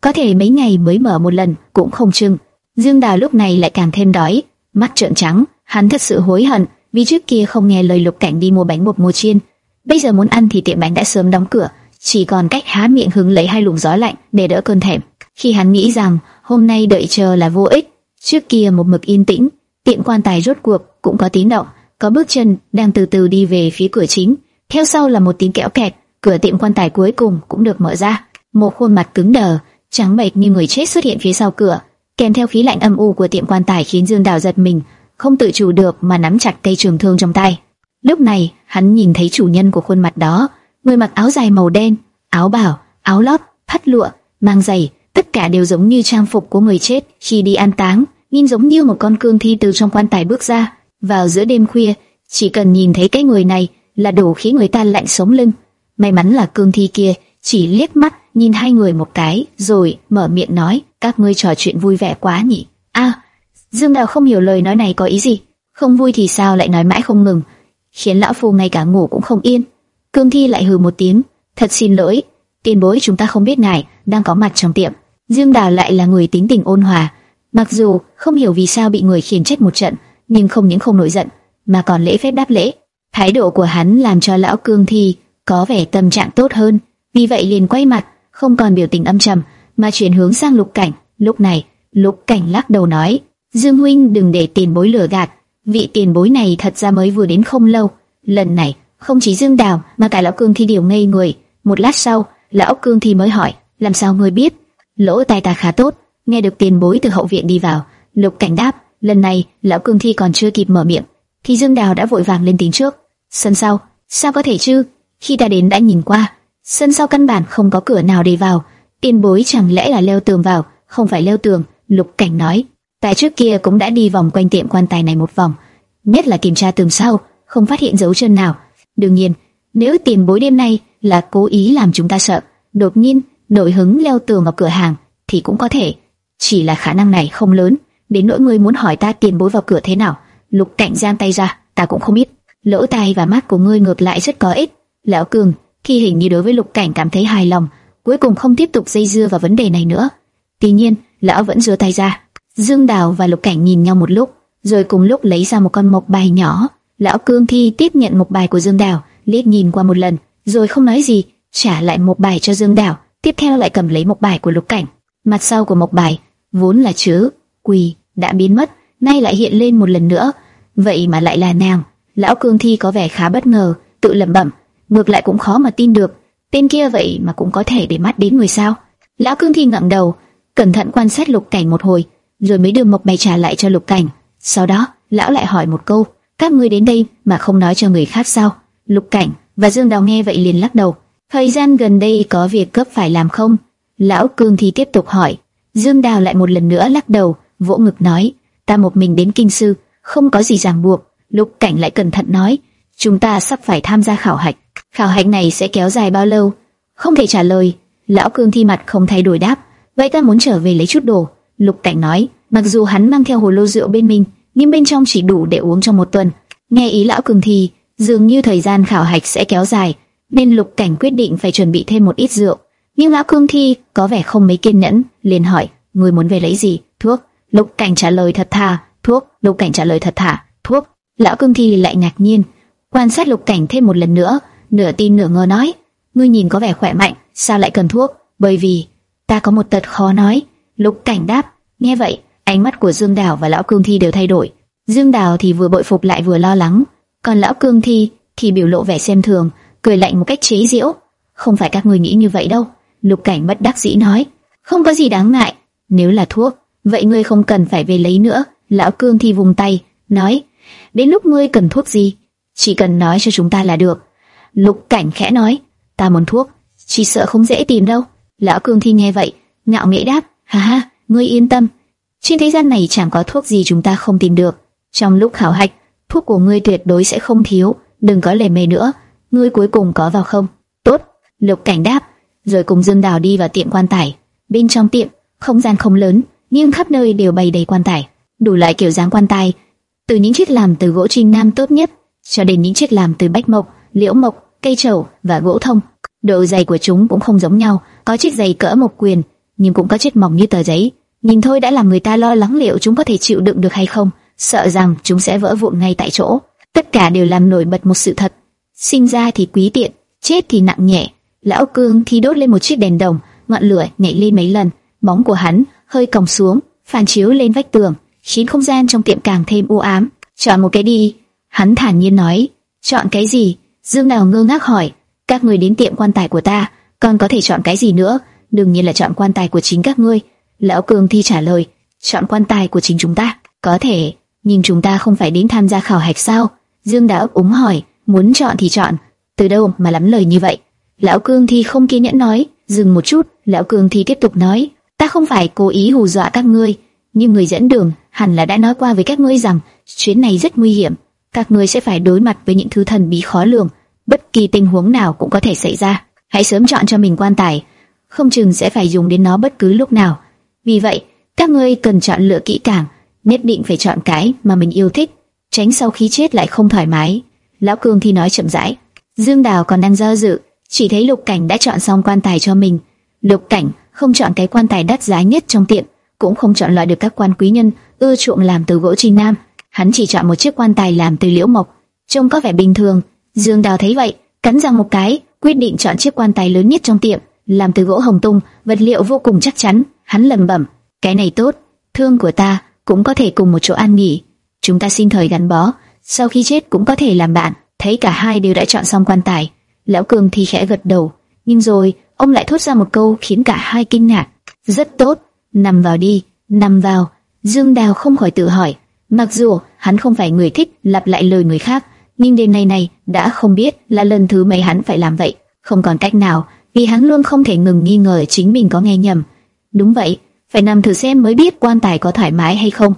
có thể mấy ngày mới mở một lần cũng không chừng. Dương Đào lúc này lại càng thêm đói, mắt trợn trắng, hắn thật sự hối hận vì trước kia không nghe lời Lục Cảnh đi mua bánh bột mua chiên. Bây giờ muốn ăn thì tiệm bánh đã sớm đóng cửa, chỉ còn cách há miệng hứng lấy hai luồng gió lạnh để đỡ cơn thèm. Khi hắn nghĩ rằng hôm nay đợi chờ là vô ích, Trước kia một mực yên tĩnh, tiệm quan tài rốt cuộc cũng có tiếng động, có bước chân đang từ từ đi về phía cửa chính. Theo sau là một tiếng kẽo kẹt, cửa tiệm quan tài cuối cùng cũng được mở ra. Một khuôn mặt cứng đờ, trắng bệch như người chết xuất hiện phía sau cửa, kèm theo khí lạnh âm u của tiệm quan tài khiến Dương Đào giật mình, không tự chủ được mà nắm chặt cây trường thương trong tay. Lúc này, hắn nhìn thấy chủ nhân của khuôn mặt đó, người mặc áo dài màu đen, áo bào, áo lót, thắt lụa, mang giày, tất cả đều giống như trang phục của người chết khi đi an táng, nhìn giống như một con cương thi từ trong quan tài bước ra. Vào giữa đêm khuya, chỉ cần nhìn thấy cái người này là đủ khiến người ta lạnh sống lưng. May mắn là cương thi kia chỉ liếc mắt nhìn hai người một cái, rồi mở miệng nói: các ngươi trò chuyện vui vẻ quá nhỉ? A, Dương Đào không hiểu lời nói này có ý gì, không vui thì sao lại nói mãi không ngừng, khiến lão phu ngay cả ngủ cũng không yên. Cương thi lại hừ một tiếng, thật xin lỗi, tiền bối chúng ta không biết ngài đang có mặt trong tiệm. Dương Đào lại là người tính tình ôn hòa, mặc dù không hiểu vì sao bị người khiển trách một trận, nhưng không những không nổi giận, mà còn lễ phép đáp lễ. Thái độ của hắn làm cho lão cương thi có vẻ tâm trạng tốt hơn, vì vậy liền quay mặt, không còn biểu tình âm trầm, mà chuyển hướng sang Lục Cảnh. Lúc này, Lục Cảnh lắc đầu nói: Dương huynh đừng để tiền bối lừa gạt, vị tiền bối này thật ra mới vừa đến không lâu. Lần này không chỉ Dương Đào mà cả lão cương thi đều ngây người. Một lát sau, lão cương thi mới hỏi: làm sao ngươi biết? lỗ tai ta khá tốt, nghe được tiền bối từ hậu viện đi vào. Lục Cảnh đáp, lần này lão cương thi còn chưa kịp mở miệng, thì Dương Đào đã vội vàng lên tiếng trước. Sân sau, sao có thể chứ? Khi ta đến đã nhìn qua, sân sau căn bản không có cửa nào để vào. Tiền bối chẳng lẽ là leo tường vào? Không phải leo tường. Lục Cảnh nói, tại trước kia cũng đã đi vòng quanh tiệm quan tài này một vòng, nhất là kiểm tra tường sau, không phát hiện dấu chân nào. đương nhiên, nếu tiền bối đêm nay là cố ý làm chúng ta sợ, đột nhiên nổi hứng leo tường vào cửa hàng thì cũng có thể, chỉ là khả năng này không lớn. Đến nỗi ngươi muốn hỏi ta tiền bối vào cửa thế nào, Lục Cảnh giang tay ra, ta cũng không biết. Lỗ tai và mắt của ngươi ngược lại rất có ích. Lão Cường, khi hình như đối với Lục Cảnh cảm thấy hài lòng, cuối cùng không tiếp tục dây dưa vào vấn đề này nữa. Tuy nhiên, lão vẫn giơ tay ra. Dương Đào và Lục Cảnh nhìn nhau một lúc, rồi cùng lúc lấy ra một con mộc bài nhỏ. Lão Cương Thi tiếp nhận một bài của Dương Đào, liếc nhìn qua một lần, rồi không nói gì, trả lại một bài cho Dương Đào tiếp theo lại cầm lấy một bài của Lục Cảnh. Mặt sau của mộc bài vốn là chữ quỳ đã biến mất, nay lại hiện lên một lần nữa. Vậy mà lại là nàng. Lão Cương Thi có vẻ khá bất ngờ, tự lẩm bẩm, ngược lại cũng khó mà tin được, tên kia vậy mà cũng có thể để mắt đến người sao? Lão Cương Thi ngẩng đầu, cẩn thận quan sát Lục Cảnh một hồi, rồi mới đưa mộc bày trà lại cho Lục Cảnh. Sau đó, lão lại hỏi một câu, các ngươi đến đây mà không nói cho người khác sao? Lục Cảnh và Dương Đào nghe vậy liền lắc đầu. Thời gian gần đây có việc cấp phải làm không? Lão Cương Thi tiếp tục hỏi. Dương Đào lại một lần nữa lắc đầu, vỗ ngực nói, ta một mình đến kinh sư, không có gì ràng buộc. Lục Cảnh lại cẩn thận nói, chúng ta sắp phải tham gia khảo hạch. Khảo hạch này sẽ kéo dài bao lâu? Không thể trả lời. Lão Cương Thi mặt không thay đổi đáp, vậy ta muốn trở về lấy chút đồ. Lục Cảnh nói, mặc dù hắn mang theo hồ lô rượu bên mình, nhưng bên trong chỉ đủ để uống trong một tuần. Nghe ý lão Cương Thi, dường như thời gian khảo hạch sẽ kéo dài, nên Lục Cảnh quyết định phải chuẩn bị thêm một ít rượu. Nhưng lão Cương Thi có vẻ không mấy kiên nhẫn, liền hỏi, người muốn về lấy gì? Thuốc. Lục Cảnh trả lời thật thà, thuốc. Lục Cảnh trả lời thật thà, thuốc. Lão Cương Thi lại ngạc nhiên, quan sát Lục Cảnh thêm một lần nữa, nửa tin nửa ngờ nói, ngươi nhìn có vẻ khỏe mạnh, sao lại cần thuốc? Bởi vì ta có một tật khó nói. Lục Cảnh đáp, nghe vậy, ánh mắt của Dương Đào và Lão Cương Thi đều thay đổi. Dương Đào thì vừa bội phục lại vừa lo lắng, còn Lão Cương Thi thì biểu lộ vẻ xem thường, cười lạnh một cách chế giễu. Không phải các ngươi nghĩ như vậy đâu. Lục Cảnh bất đắc dĩ nói, không có gì đáng ngại. Nếu là thuốc, vậy ngươi không cần phải về lấy nữa. Lão Cương Thi vùng tay, nói, đến lúc ngươi cần thuốc gì, chỉ cần nói cho chúng ta là được. Lục Cảnh khẽ nói, ta muốn thuốc, chỉ sợ không dễ tìm đâu. Lão Cương Thi nghe vậy, ngạo nghễ đáp, ha ha, ngươi yên tâm, trên thế gian này chẳng có thuốc gì chúng ta không tìm được. Trong lúc khảo hạch, thuốc của ngươi tuyệt đối sẽ không thiếu, đừng có lề mề nữa. Ngươi cuối cùng có vào không? Tốt, Lục Cảnh đáp, rồi cùng Dương Đào đi vào tiệm quan tài. Bên trong tiệm, không gian không lớn, nhưng khắp nơi đều bày đầy quan tài, đủ loại kiểu dáng quan tài, từ những chiếc làm từ gỗ trinh nam tốt nhất cho đến những chiếc làm từ bách mộc, liễu mộc, cây trầu và gỗ thông. Độ dày của chúng cũng không giống nhau, có chiếc dày cỡ một quyền, nhưng cũng có chiếc mỏng như tờ giấy. Nhìn thôi đã làm người ta lo lắng liệu chúng có thể chịu đựng được hay không, sợ rằng chúng sẽ vỡ vụn ngay tại chỗ. Tất cả đều làm nổi bật một sự thật. Sinh ra thì quý tiện, chết thì nặng nhẹ. Lão Cương thì đốt lên một chiếc đèn đồng, ngọn lửa nhảy lên mấy lần, bóng của hắn hơi còng xuống, phản chiếu lên vách tường, khiến không gian trong tiệm càng thêm u ám. Chọn một cái đi, hắn thản nhiên nói. Chọn cái gì? Dương Đào ngơ ngác hỏi. Các người đến tiệm quan tài của ta, còn có thể chọn cái gì nữa? Đương nhiên là chọn quan tài của chính các ngươi. Lão Cường Thi trả lời, chọn quan tài của chính chúng ta. Có thể, nhưng chúng ta không phải đến tham gia khảo hạch sao? Dương đã ấp úng hỏi, muốn chọn thì chọn, từ đâu mà lắm lời như vậy? Lão cường Thi không kiên nhẫn nói, dừng một chút, Lão cường Thi tiếp tục nói, ta không phải cố ý hù dọa các ngươi, nhưng người dẫn đường hẳn là đã nói qua với các ngươi rằng chuyến này rất nguy hiểm, các ngươi sẽ phải đối mặt với những thứ thần bí khó lường, bất kỳ tình huống nào cũng có thể xảy ra. Hãy sớm chọn cho mình quan tài, không chừng sẽ phải dùng đến nó bất cứ lúc nào. Vì vậy, các ngươi cần chọn lựa kỹ càng, nhất định phải chọn cái mà mình yêu thích, tránh sau khi chết lại không thoải mái. Lão Cương thì nói chậm rãi. Dương Đào còn đang do dự, chỉ thấy Lục Cảnh đã chọn xong quan tài cho mình. Lục Cảnh không chọn cái quan tài đắt giá nhất trong tiệm, cũng không chọn loại được các quan quý nhân ưa chuộng làm từ gỗ trì nam. Hắn chỉ chọn một chiếc quan tài làm từ liễu mộc, trông có vẻ bình thường. Dương Đào thấy vậy, cắn răng một cái, quyết định chọn chiếc quan tài lớn nhất trong tiệm, làm từ gỗ hồng tung, vật liệu vô cùng chắc chắn. Hắn lẩm bẩm, cái này tốt, thương của ta cũng có thể cùng một chỗ an nghỉ. Chúng ta sinh thời gắn bó, sau khi chết cũng có thể làm bạn. Thấy cả hai đều đã chọn xong quan tài, lão cường thì khẽ gật đầu, nhưng rồi ông lại thốt ra một câu khiến cả hai kinh ngạc. Rất tốt, nằm vào đi, nằm vào. Dương Đào không khỏi tự hỏi, mặc dù hắn không phải người thích lặp lại lời người khác, nhưng đêm nay này đã không biết là lần thứ mấy hắn phải làm vậy, không còn cách nào, vì hắn luôn không thể ngừng nghi ngờ chính mình có nghe nhầm. Đúng vậy, phải nằm thử xem mới biết quan tài có thoải mái hay không.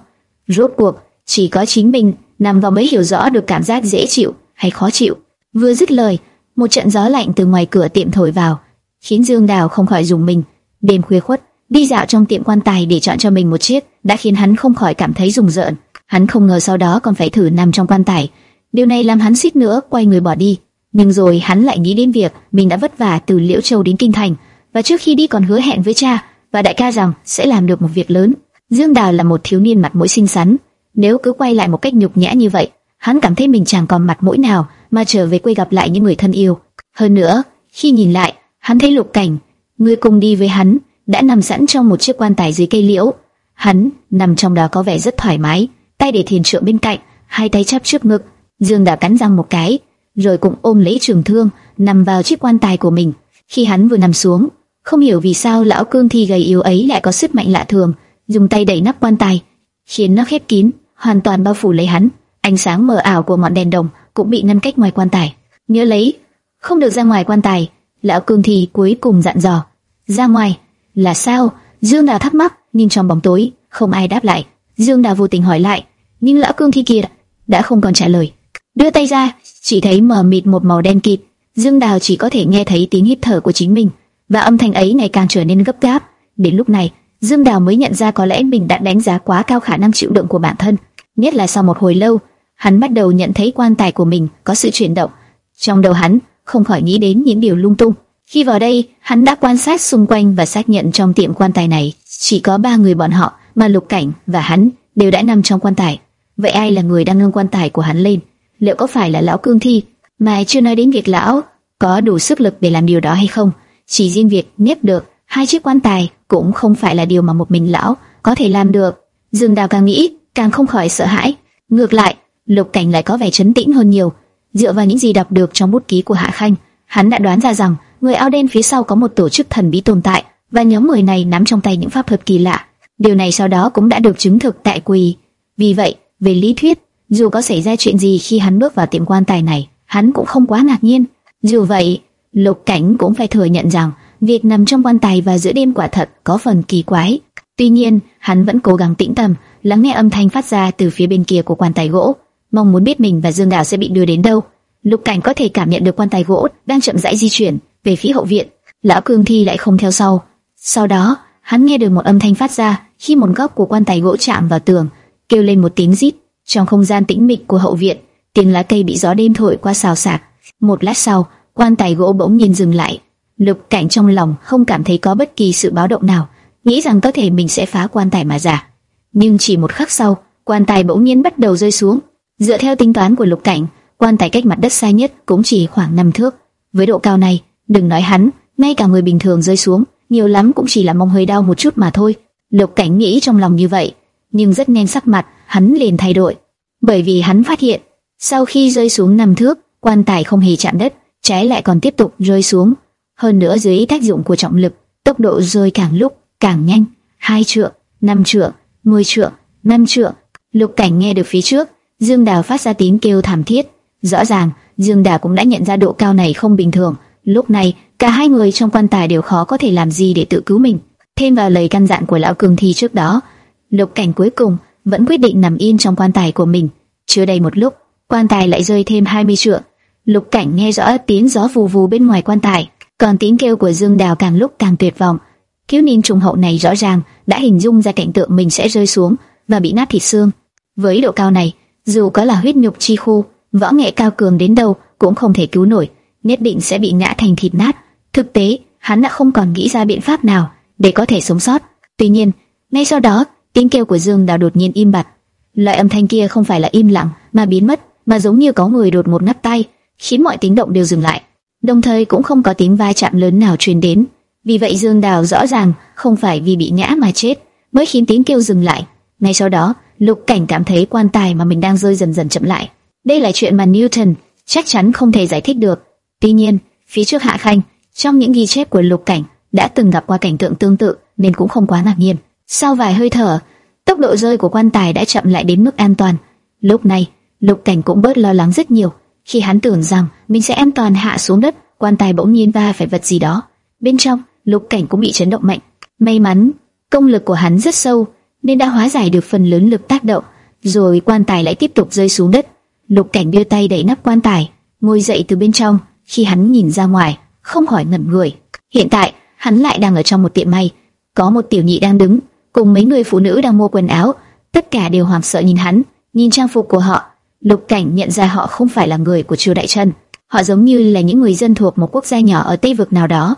Rốt cuộc, chỉ có chính mình nằm vào mới hiểu rõ được cảm giác dễ chịu hay khó chịu. Vừa dứt lời, một trận gió lạnh từ ngoài cửa tiệm thổi vào, khiến Dương Đào không khỏi dùng mình. Đêm khuya khuất, đi dạo trong tiệm quan tài để chọn cho mình một chiếc, đã khiến hắn không khỏi cảm thấy rùng rợn. Hắn không ngờ sau đó còn phải thử nằm trong quan tài. Điều này làm hắn suýt nữa quay người bỏ đi. Nhưng rồi hắn lại nghĩ đến việc mình đã vất vả từ Liễu Châu đến Kinh Thành, và trước khi đi còn hứa hẹn với cha và đại ca rằng sẽ làm được một việc lớn. Dương Đào là một thiếu niên mặt mũi xinh xắn, nếu cứ quay lại một cách nhục nhã như vậy, hắn cảm thấy mình chẳng còn mặt mũi nào mà trở về quê gặp lại những người thân yêu. Hơn nữa, khi nhìn lại, hắn thấy Lục Cảnh, người cùng đi với hắn, đã nằm sẵn trong một chiếc quan tài dưới cây liễu. Hắn nằm trong đó có vẻ rất thoải mái, tay để thiền trượng bên cạnh, hai tay chắp trước ngực. Dương đã cắn răng một cái, rồi cũng ôm lấy trường thương, nằm vào chiếc quan tài của mình. Khi hắn vừa nằm xuống, không hiểu vì sao lão cương thi gầy yếu ấy lại có sức mạnh lạ thường, dùng tay đẩy nắp quan tài, khiến nó khép kín, hoàn toàn bao phủ lấy hắn. Ánh sáng mờ ảo của ngọn đèn đồng cũng bị ngăn cách ngoài quan tài. Nhớ lấy, không được ra ngoài quan tài. Lão cương thi cuối cùng dặn dò. Ra ngoài là sao? Dương Đào thắc mắc, nhìn trong bóng tối không ai đáp lại. Dương Đào vô tình hỏi lại, nhưng lão cương thi kia đã không còn trả lời. Đưa tay ra, chỉ thấy mờ mịt một màu đen kịt. Dương Đào chỉ có thể nghe thấy tiếng hít thở của chính mình, và âm thanh ấy ngày càng trở nên gấp gáp. Đến lúc này, Dương Đào mới nhận ra có lẽ mình đã đánh giá quá cao khả năng chịu đựng của bản thân. Nhất là sau một hồi lâu, hắn bắt đầu nhận thấy quan tài của mình có sự chuyển động. Trong đầu hắn không khỏi nghĩ đến những điều lung tung. Khi vào đây, hắn đã quan sát xung quanh và xác nhận trong tiệm quan tài này chỉ có ba người bọn họ, mà Lục Cảnh và hắn đều đã nằm trong quan tài. Vậy ai là người đang nâng quan tài của hắn lên? Liệu có phải là lão cương thi? Mà chưa nói đến việc lão có đủ sức lực để làm điều đó hay không? Chỉ riêng việc nếp được hai chiếc quan tài cũng không phải là điều mà một mình lão có thể làm được. Dương Đào càng nghĩ, càng không khỏi sợ hãi. Ngược lại, Lục Cảnh lại có vẻ trấn tĩnh hơn nhiều. Dựa vào những gì đọc được trong bút ký của Hạ Khanh, hắn đã đoán ra rằng người áo đen phía sau có một tổ chức thần bí tồn tại, và nhóm người này nắm trong tay những pháp thuật kỳ lạ. Điều này sau đó cũng đã được chứng thực tại quỳ. Vì vậy, về lý thuyết, dù có xảy ra chuyện gì khi hắn bước vào tiệm quan tài này, hắn cũng không quá ngạc nhiên. Dù vậy, Lục Cảnh cũng phải thừa nhận rằng việc nằm trong quan tài và giữa đêm quả thật có phần kỳ quái. Tuy nhiên, hắn vẫn cố gắng tĩnh tâm, lắng nghe âm thanh phát ra từ phía bên kia của quan tài gỗ, mong muốn biết mình và Dương Đào sẽ bị đưa đến đâu. Lục Cảnh có thể cảm nhận được quan tài gỗ đang chậm rãi di chuyển về phía hậu viện, lão Cương Thi lại không theo sau. Sau đó, hắn nghe được một âm thanh phát ra khi một góc của quan tài gỗ chạm vào tường, kêu lên một tiếng rít. Trong không gian tĩnh mịch của hậu viện, tiếng lá cây bị gió đêm thổi qua xào xạc. Một lát sau, quan tài gỗ bỗng nhiên dừng lại. Lục Cảnh trong lòng không cảm thấy có bất kỳ sự báo động nào, nghĩ rằng có thể mình sẽ phá quan tài mà giả. Nhưng chỉ một khắc sau, quan tài bỗng nhiên bắt đầu rơi xuống. Dựa theo tính toán của Lục Cảnh, quan tài cách mặt đất xa nhất cũng chỉ khoảng 5 thước. Với độ cao này, đừng nói hắn, ngay cả người bình thường rơi xuống, nhiều lắm cũng chỉ là mong hơi đau một chút mà thôi. Lục Cảnh nghĩ trong lòng như vậy, nhưng rất nhanh sắc mặt hắn liền thay đổi, bởi vì hắn phát hiện sau khi rơi xuống năm thước, quan tài không hề chạm đất, trái lại còn tiếp tục rơi xuống. Hơn nữa dưới tác dụng của trọng lực, tốc độ rơi càng lúc càng nhanh, hai trượng, năm trượng, mười trượng, năm trượng. Lục Cảnh nghe được phía trước, Dương Đào phát ra tiếng kêu thảm thiết. Rõ ràng, Dương Đào cũng đã nhận ra độ cao này không bình thường. Lúc này, cả hai người trong quan tài đều khó có thể làm gì để tự cứu mình. Thêm vào lời căn dặn của lão cường thi trước đó, Lục Cảnh cuối cùng vẫn quyết định nằm yên trong quan tài của mình. Chưa đầy một lúc, quan tài lại rơi thêm 20 trượng. Lục Cảnh nghe rõ tiếng gió vù vù bên ngoài quan tài, còn tiếng kêu của Dương Đào càng lúc càng tuyệt vọng. Cứu niên trùng hậu này rõ ràng đã hình dung ra cảnh tượng mình sẽ rơi xuống và bị nát thịt xương. Với độ cao này, dù có là huyết nhục chi khu, võ nghệ cao cường đến đâu cũng không thể cứu nổi, nhất định sẽ bị ngã thành thịt nát. Thực tế, hắn đã không còn nghĩ ra biện pháp nào để có thể sống sót. Tuy nhiên, ngay sau đó, tiếng kêu của Dương Đào đột nhiên im bặt. Loại âm thanh kia không phải là im lặng mà biến mất, mà giống như có người đột một ngắt tay, khiến mọi tiếng động đều dừng lại. Đồng thời cũng không có tiếng va chạm lớn nào truyền đến. Vì vậy Dương Đào rõ ràng không phải vì bị ngã mà chết, mới khiến tiếng kêu dừng lại. Ngay sau đó, Lục Cảnh cảm thấy quan tài mà mình đang rơi dần dần chậm lại. Đây là chuyện mà Newton chắc chắn không thể giải thích được. Tuy nhiên, phía trước Hạ Khanh, trong những ghi chép của Lục Cảnh đã từng gặp qua cảnh tượng tương tự nên cũng không quá ngạc nhiên. Sau vài hơi thở, tốc độ rơi của quan tài đã chậm lại đến mức an toàn. Lúc này, Lục Cảnh cũng bớt lo lắng rất nhiều. Khi hắn tưởng rằng mình sẽ an toàn hạ xuống đất, quan tài bỗng nhiên va phải vật gì đó. Bên trong, Lục Cảnh cũng bị chấn động mạnh. May mắn, công lực của hắn rất sâu, nên đã hóa giải được phần lớn lực tác động. Rồi quan tài lại tiếp tục rơi xuống đất. Lục Cảnh đưa tay đẩy nắp quan tài, ngồi dậy từ bên trong. Khi hắn nhìn ra ngoài, không khỏi ngẩn người. Hiện tại, hắn lại đang ở trong một tiệm may, có một tiểu nhị đang đứng, cùng mấy người phụ nữ đang mua quần áo, tất cả đều hoảng sợ nhìn hắn, nhìn trang phục của họ. Lục Cảnh nhận ra họ không phải là người của Triều Đại Trần, họ giống như là những người dân thuộc một quốc gia nhỏ ở Tây vực nào đó.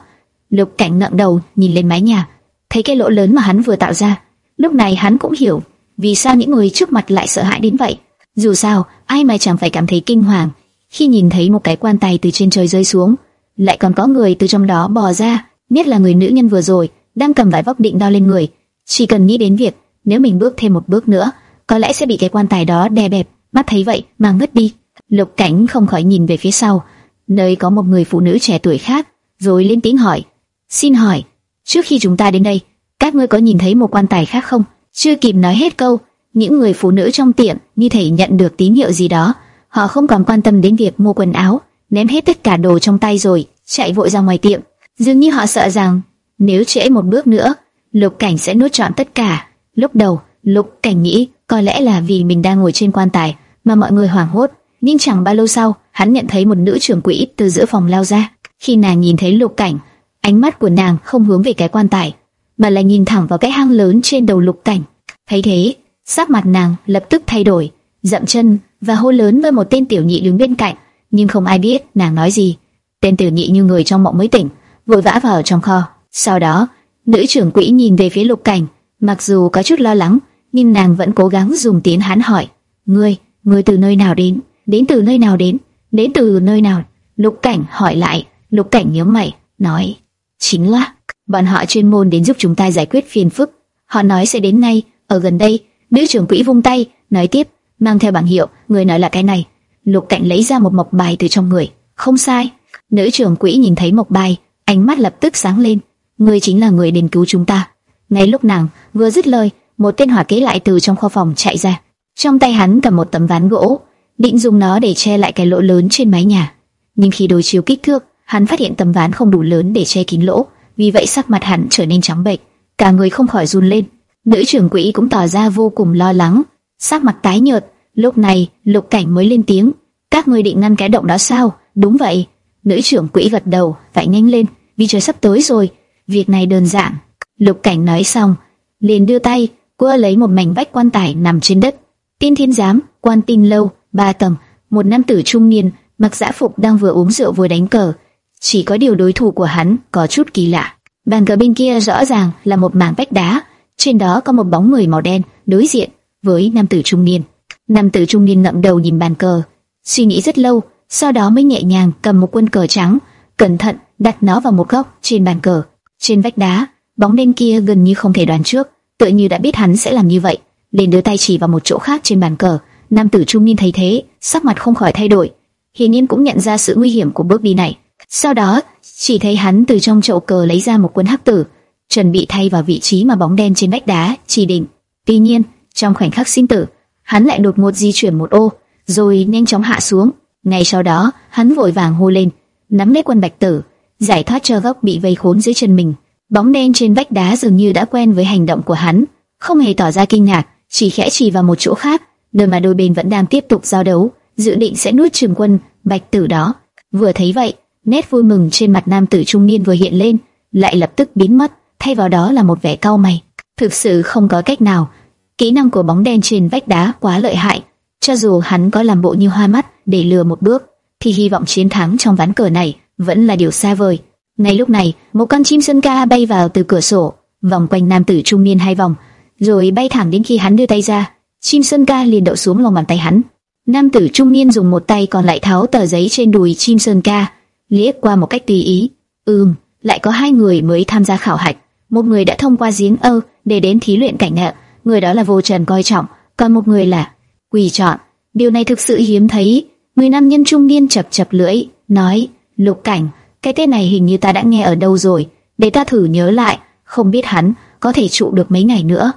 Lục Cảnh ngẩng đầu nhìn lên mái nhà, thấy cái lỗ lớn mà hắn vừa tạo ra. Lúc này hắn cũng hiểu vì sao những người trước mặt lại sợ hãi đến vậy. Dù sao, ai mà chẳng phải cảm thấy kinh hoàng khi nhìn thấy một cái quan tài từ trên trời rơi xuống, lại còn có người từ trong đó bò ra, nhất là người nữ nhân vừa rồi đang cầm vải vóc định đo lên người. Chỉ cần nghĩ đến việc nếu mình bước thêm một bước nữa, có lẽ sẽ bị cái quan tài đó đè bẹp, mắt thấy vậy mà ngất đi. Lục Cảnh không khỏi nhìn về phía sau, nơi có một người phụ nữ trẻ tuổi khác, rồi lên tiếng hỏi: "Xin hỏi, trước khi chúng ta đến đây, các ngươi có nhìn thấy một quan tài khác không?" Chưa kịp nói hết câu, những người phụ nữ trong tiệm như thể nhận được tín hiệu gì đó, họ không còn quan tâm đến việc mua quần áo, ném hết tất cả đồ trong tay rồi chạy vội ra ngoài tiệm. Dường như họ sợ rằng nếu trễ một bước nữa, Lục Cảnh sẽ nuốt trọn tất cả. Lúc đầu, Lục Cảnh nghĩ có lẽ là vì mình đang ngồi trên quan tài mà mọi người hoảng hốt, nhưng chẳng bao lâu sau, hắn nhận thấy một nữ trưởng quỹ từ giữa phòng lao ra. Khi nàng nhìn thấy Lục Cảnh, ánh mắt của nàng không hướng về cái quan tài, mà là nhìn thẳng vào cái hang lớn trên đầu Lục Cảnh. Thấy thế, sắc mặt nàng lập tức thay đổi, dậm chân và hô lớn với một tên tiểu nhị đứng bên cạnh, nhưng không ai biết nàng nói gì. Tên tiểu nhị như người trong mộng mới tỉnh, vội vã vào trong kho. Sau đó, nữ trưởng quỹ nhìn về phía Lục Cảnh, mặc dù có chút lo lắng, nhưng nàng vẫn cố gắng dùng tiếng Hán hỏi: "Ngươi, ngươi từ nơi nào đến? Đến từ nơi nào đến? Đến từ nơi nào?" Lục Cảnh hỏi lại. Lục Cảnh nhớ mày, nói: "Chính là bọn họ chuyên môn đến giúp chúng ta giải quyết phiền phức. Họ nói sẽ đến ngay ở gần đây." Nữ trưởng quỹ vung tay, nói tiếp, mang theo bảng hiệu, người nói là cái này. Lục Cảnh lấy ra một mộc bài từ trong người, không sai. Nữ trưởng quỹ nhìn thấy mộc bài, ánh mắt lập tức sáng lên. Ngươi chính là người đến cứu chúng ta. Ngay lúc nàng vừa dứt lời, một tên hỏa kế lại từ trong kho phòng chạy ra. Trong tay hắn cầm một tấm ván gỗ, định dùng nó để che lại cái lỗ lớn trên mái nhà. Nhưng khi đối chiếu kích thước, hắn phát hiện tấm ván không đủ lớn để che kín lỗ, vì vậy sắc mặt hắn trở nên trắng bệch, cả người không khỏi run lên. Nữ trưởng quỹ cũng tỏ ra vô cùng lo lắng, sắc mặt tái nhợt. Lúc này, Lục Cảnh mới lên tiếng: "Các ngươi định ngăn cái động đó sao?" "Đúng vậy." Nữ trưởng quỹ gật đầu, "Phải nhanh lên, vì trời sắp tối rồi." Việc này đơn giản. Lục Cảnh nói xong, liền đưa tay, cua lấy một mảnh vách quan tài nằm trên đất. tin Thiên Giám, quan tin lâu, ba tầng, một nam tử trung niên, mặc giã phục đang vừa uống rượu vừa đánh cờ. Chỉ có điều đối thủ của hắn có chút kỳ lạ. Bàn cờ bên kia rõ ràng là một mảng vách đá, trên đó có một bóng người màu đen đối diện với nam tử trung niên. Nam tử trung niên ngậm đầu nhìn bàn cờ, suy nghĩ rất lâu, sau đó mới nhẹ nhàng cầm một quân cờ trắng, cẩn thận đặt nó vào một góc trên bàn cờ. Trên vách đá, bóng đen kia gần như không thể đoán trước, tựa như đã biết hắn sẽ làm như vậy, liền đưa tay chỉ vào một chỗ khác trên bàn cờ. Nam tử trung niên thấy thế, sắc mặt không khỏi thay đổi, hiển nhiên cũng nhận ra sự nguy hiểm của bước đi này. Sau đó, chỉ thấy hắn từ trong chậu cờ lấy ra một quân hắc tử, chuẩn bị thay vào vị trí mà bóng đen trên vách đá chỉ định. Tuy nhiên, trong khoảnh khắc sinh tử, hắn lại đột ngột di chuyển một ô, rồi nhanh chóng hạ xuống. Ngay sau đó, hắn vội vàng hô lên, nắm lấy quân bạch tử, giải thoát cho góc bị vây khốn dưới chân mình. Bóng đen trên vách đá dường như đã quen với hành động của hắn, không hề tỏ ra kinh ngạc, chỉ khẽ chỉ vào một chỗ khác, nơi mà đôi bên vẫn đang tiếp tục giao đấu, dự định sẽ nuốt trường quân bạch tử đó. Vừa thấy vậy, nét vui mừng trên mặt nam tử trung niên vừa hiện lên, lại lập tức biến mất thay vào đó là một vẻ cau mày. Thực sự không có cách nào, kỹ năng của bóng đen trên vách đá quá lợi hại. Cho dù hắn có làm bộ như hoa mắt để lừa một bước, thì hy vọng chiến thắng trong ván cờ này vẫn là điều xa vời. Ngay lúc này, một con chim sơn ca bay vào từ cửa sổ, vòng quanh nam tử trung niên hai vòng, rồi bay thẳng đến khi hắn đưa tay ra. Chim sơn ca liền đậu xuống lòng bàn tay hắn. Nam tử trung niên dùng một tay còn lại tháo tờ giấy trên đùi chim sơn ca, liếc qua một cách tùy ý. Ừm, lại có hai người mới tham gia khảo hạch một người đã thông qua giếng ơ để đến thí luyện cảnh ngạ, người đó là vô trần coi trọng, còn một người là quỳ chọn. Điều này thực sự hiếm thấy. Người nam nhân trung niên chập chập lưỡi, nói: Lục Cảnh, cái tên này hình như ta đã nghe ở đâu rồi, để ta thử nhớ lại, không biết hắn có thể trụ được mấy ngày nữa.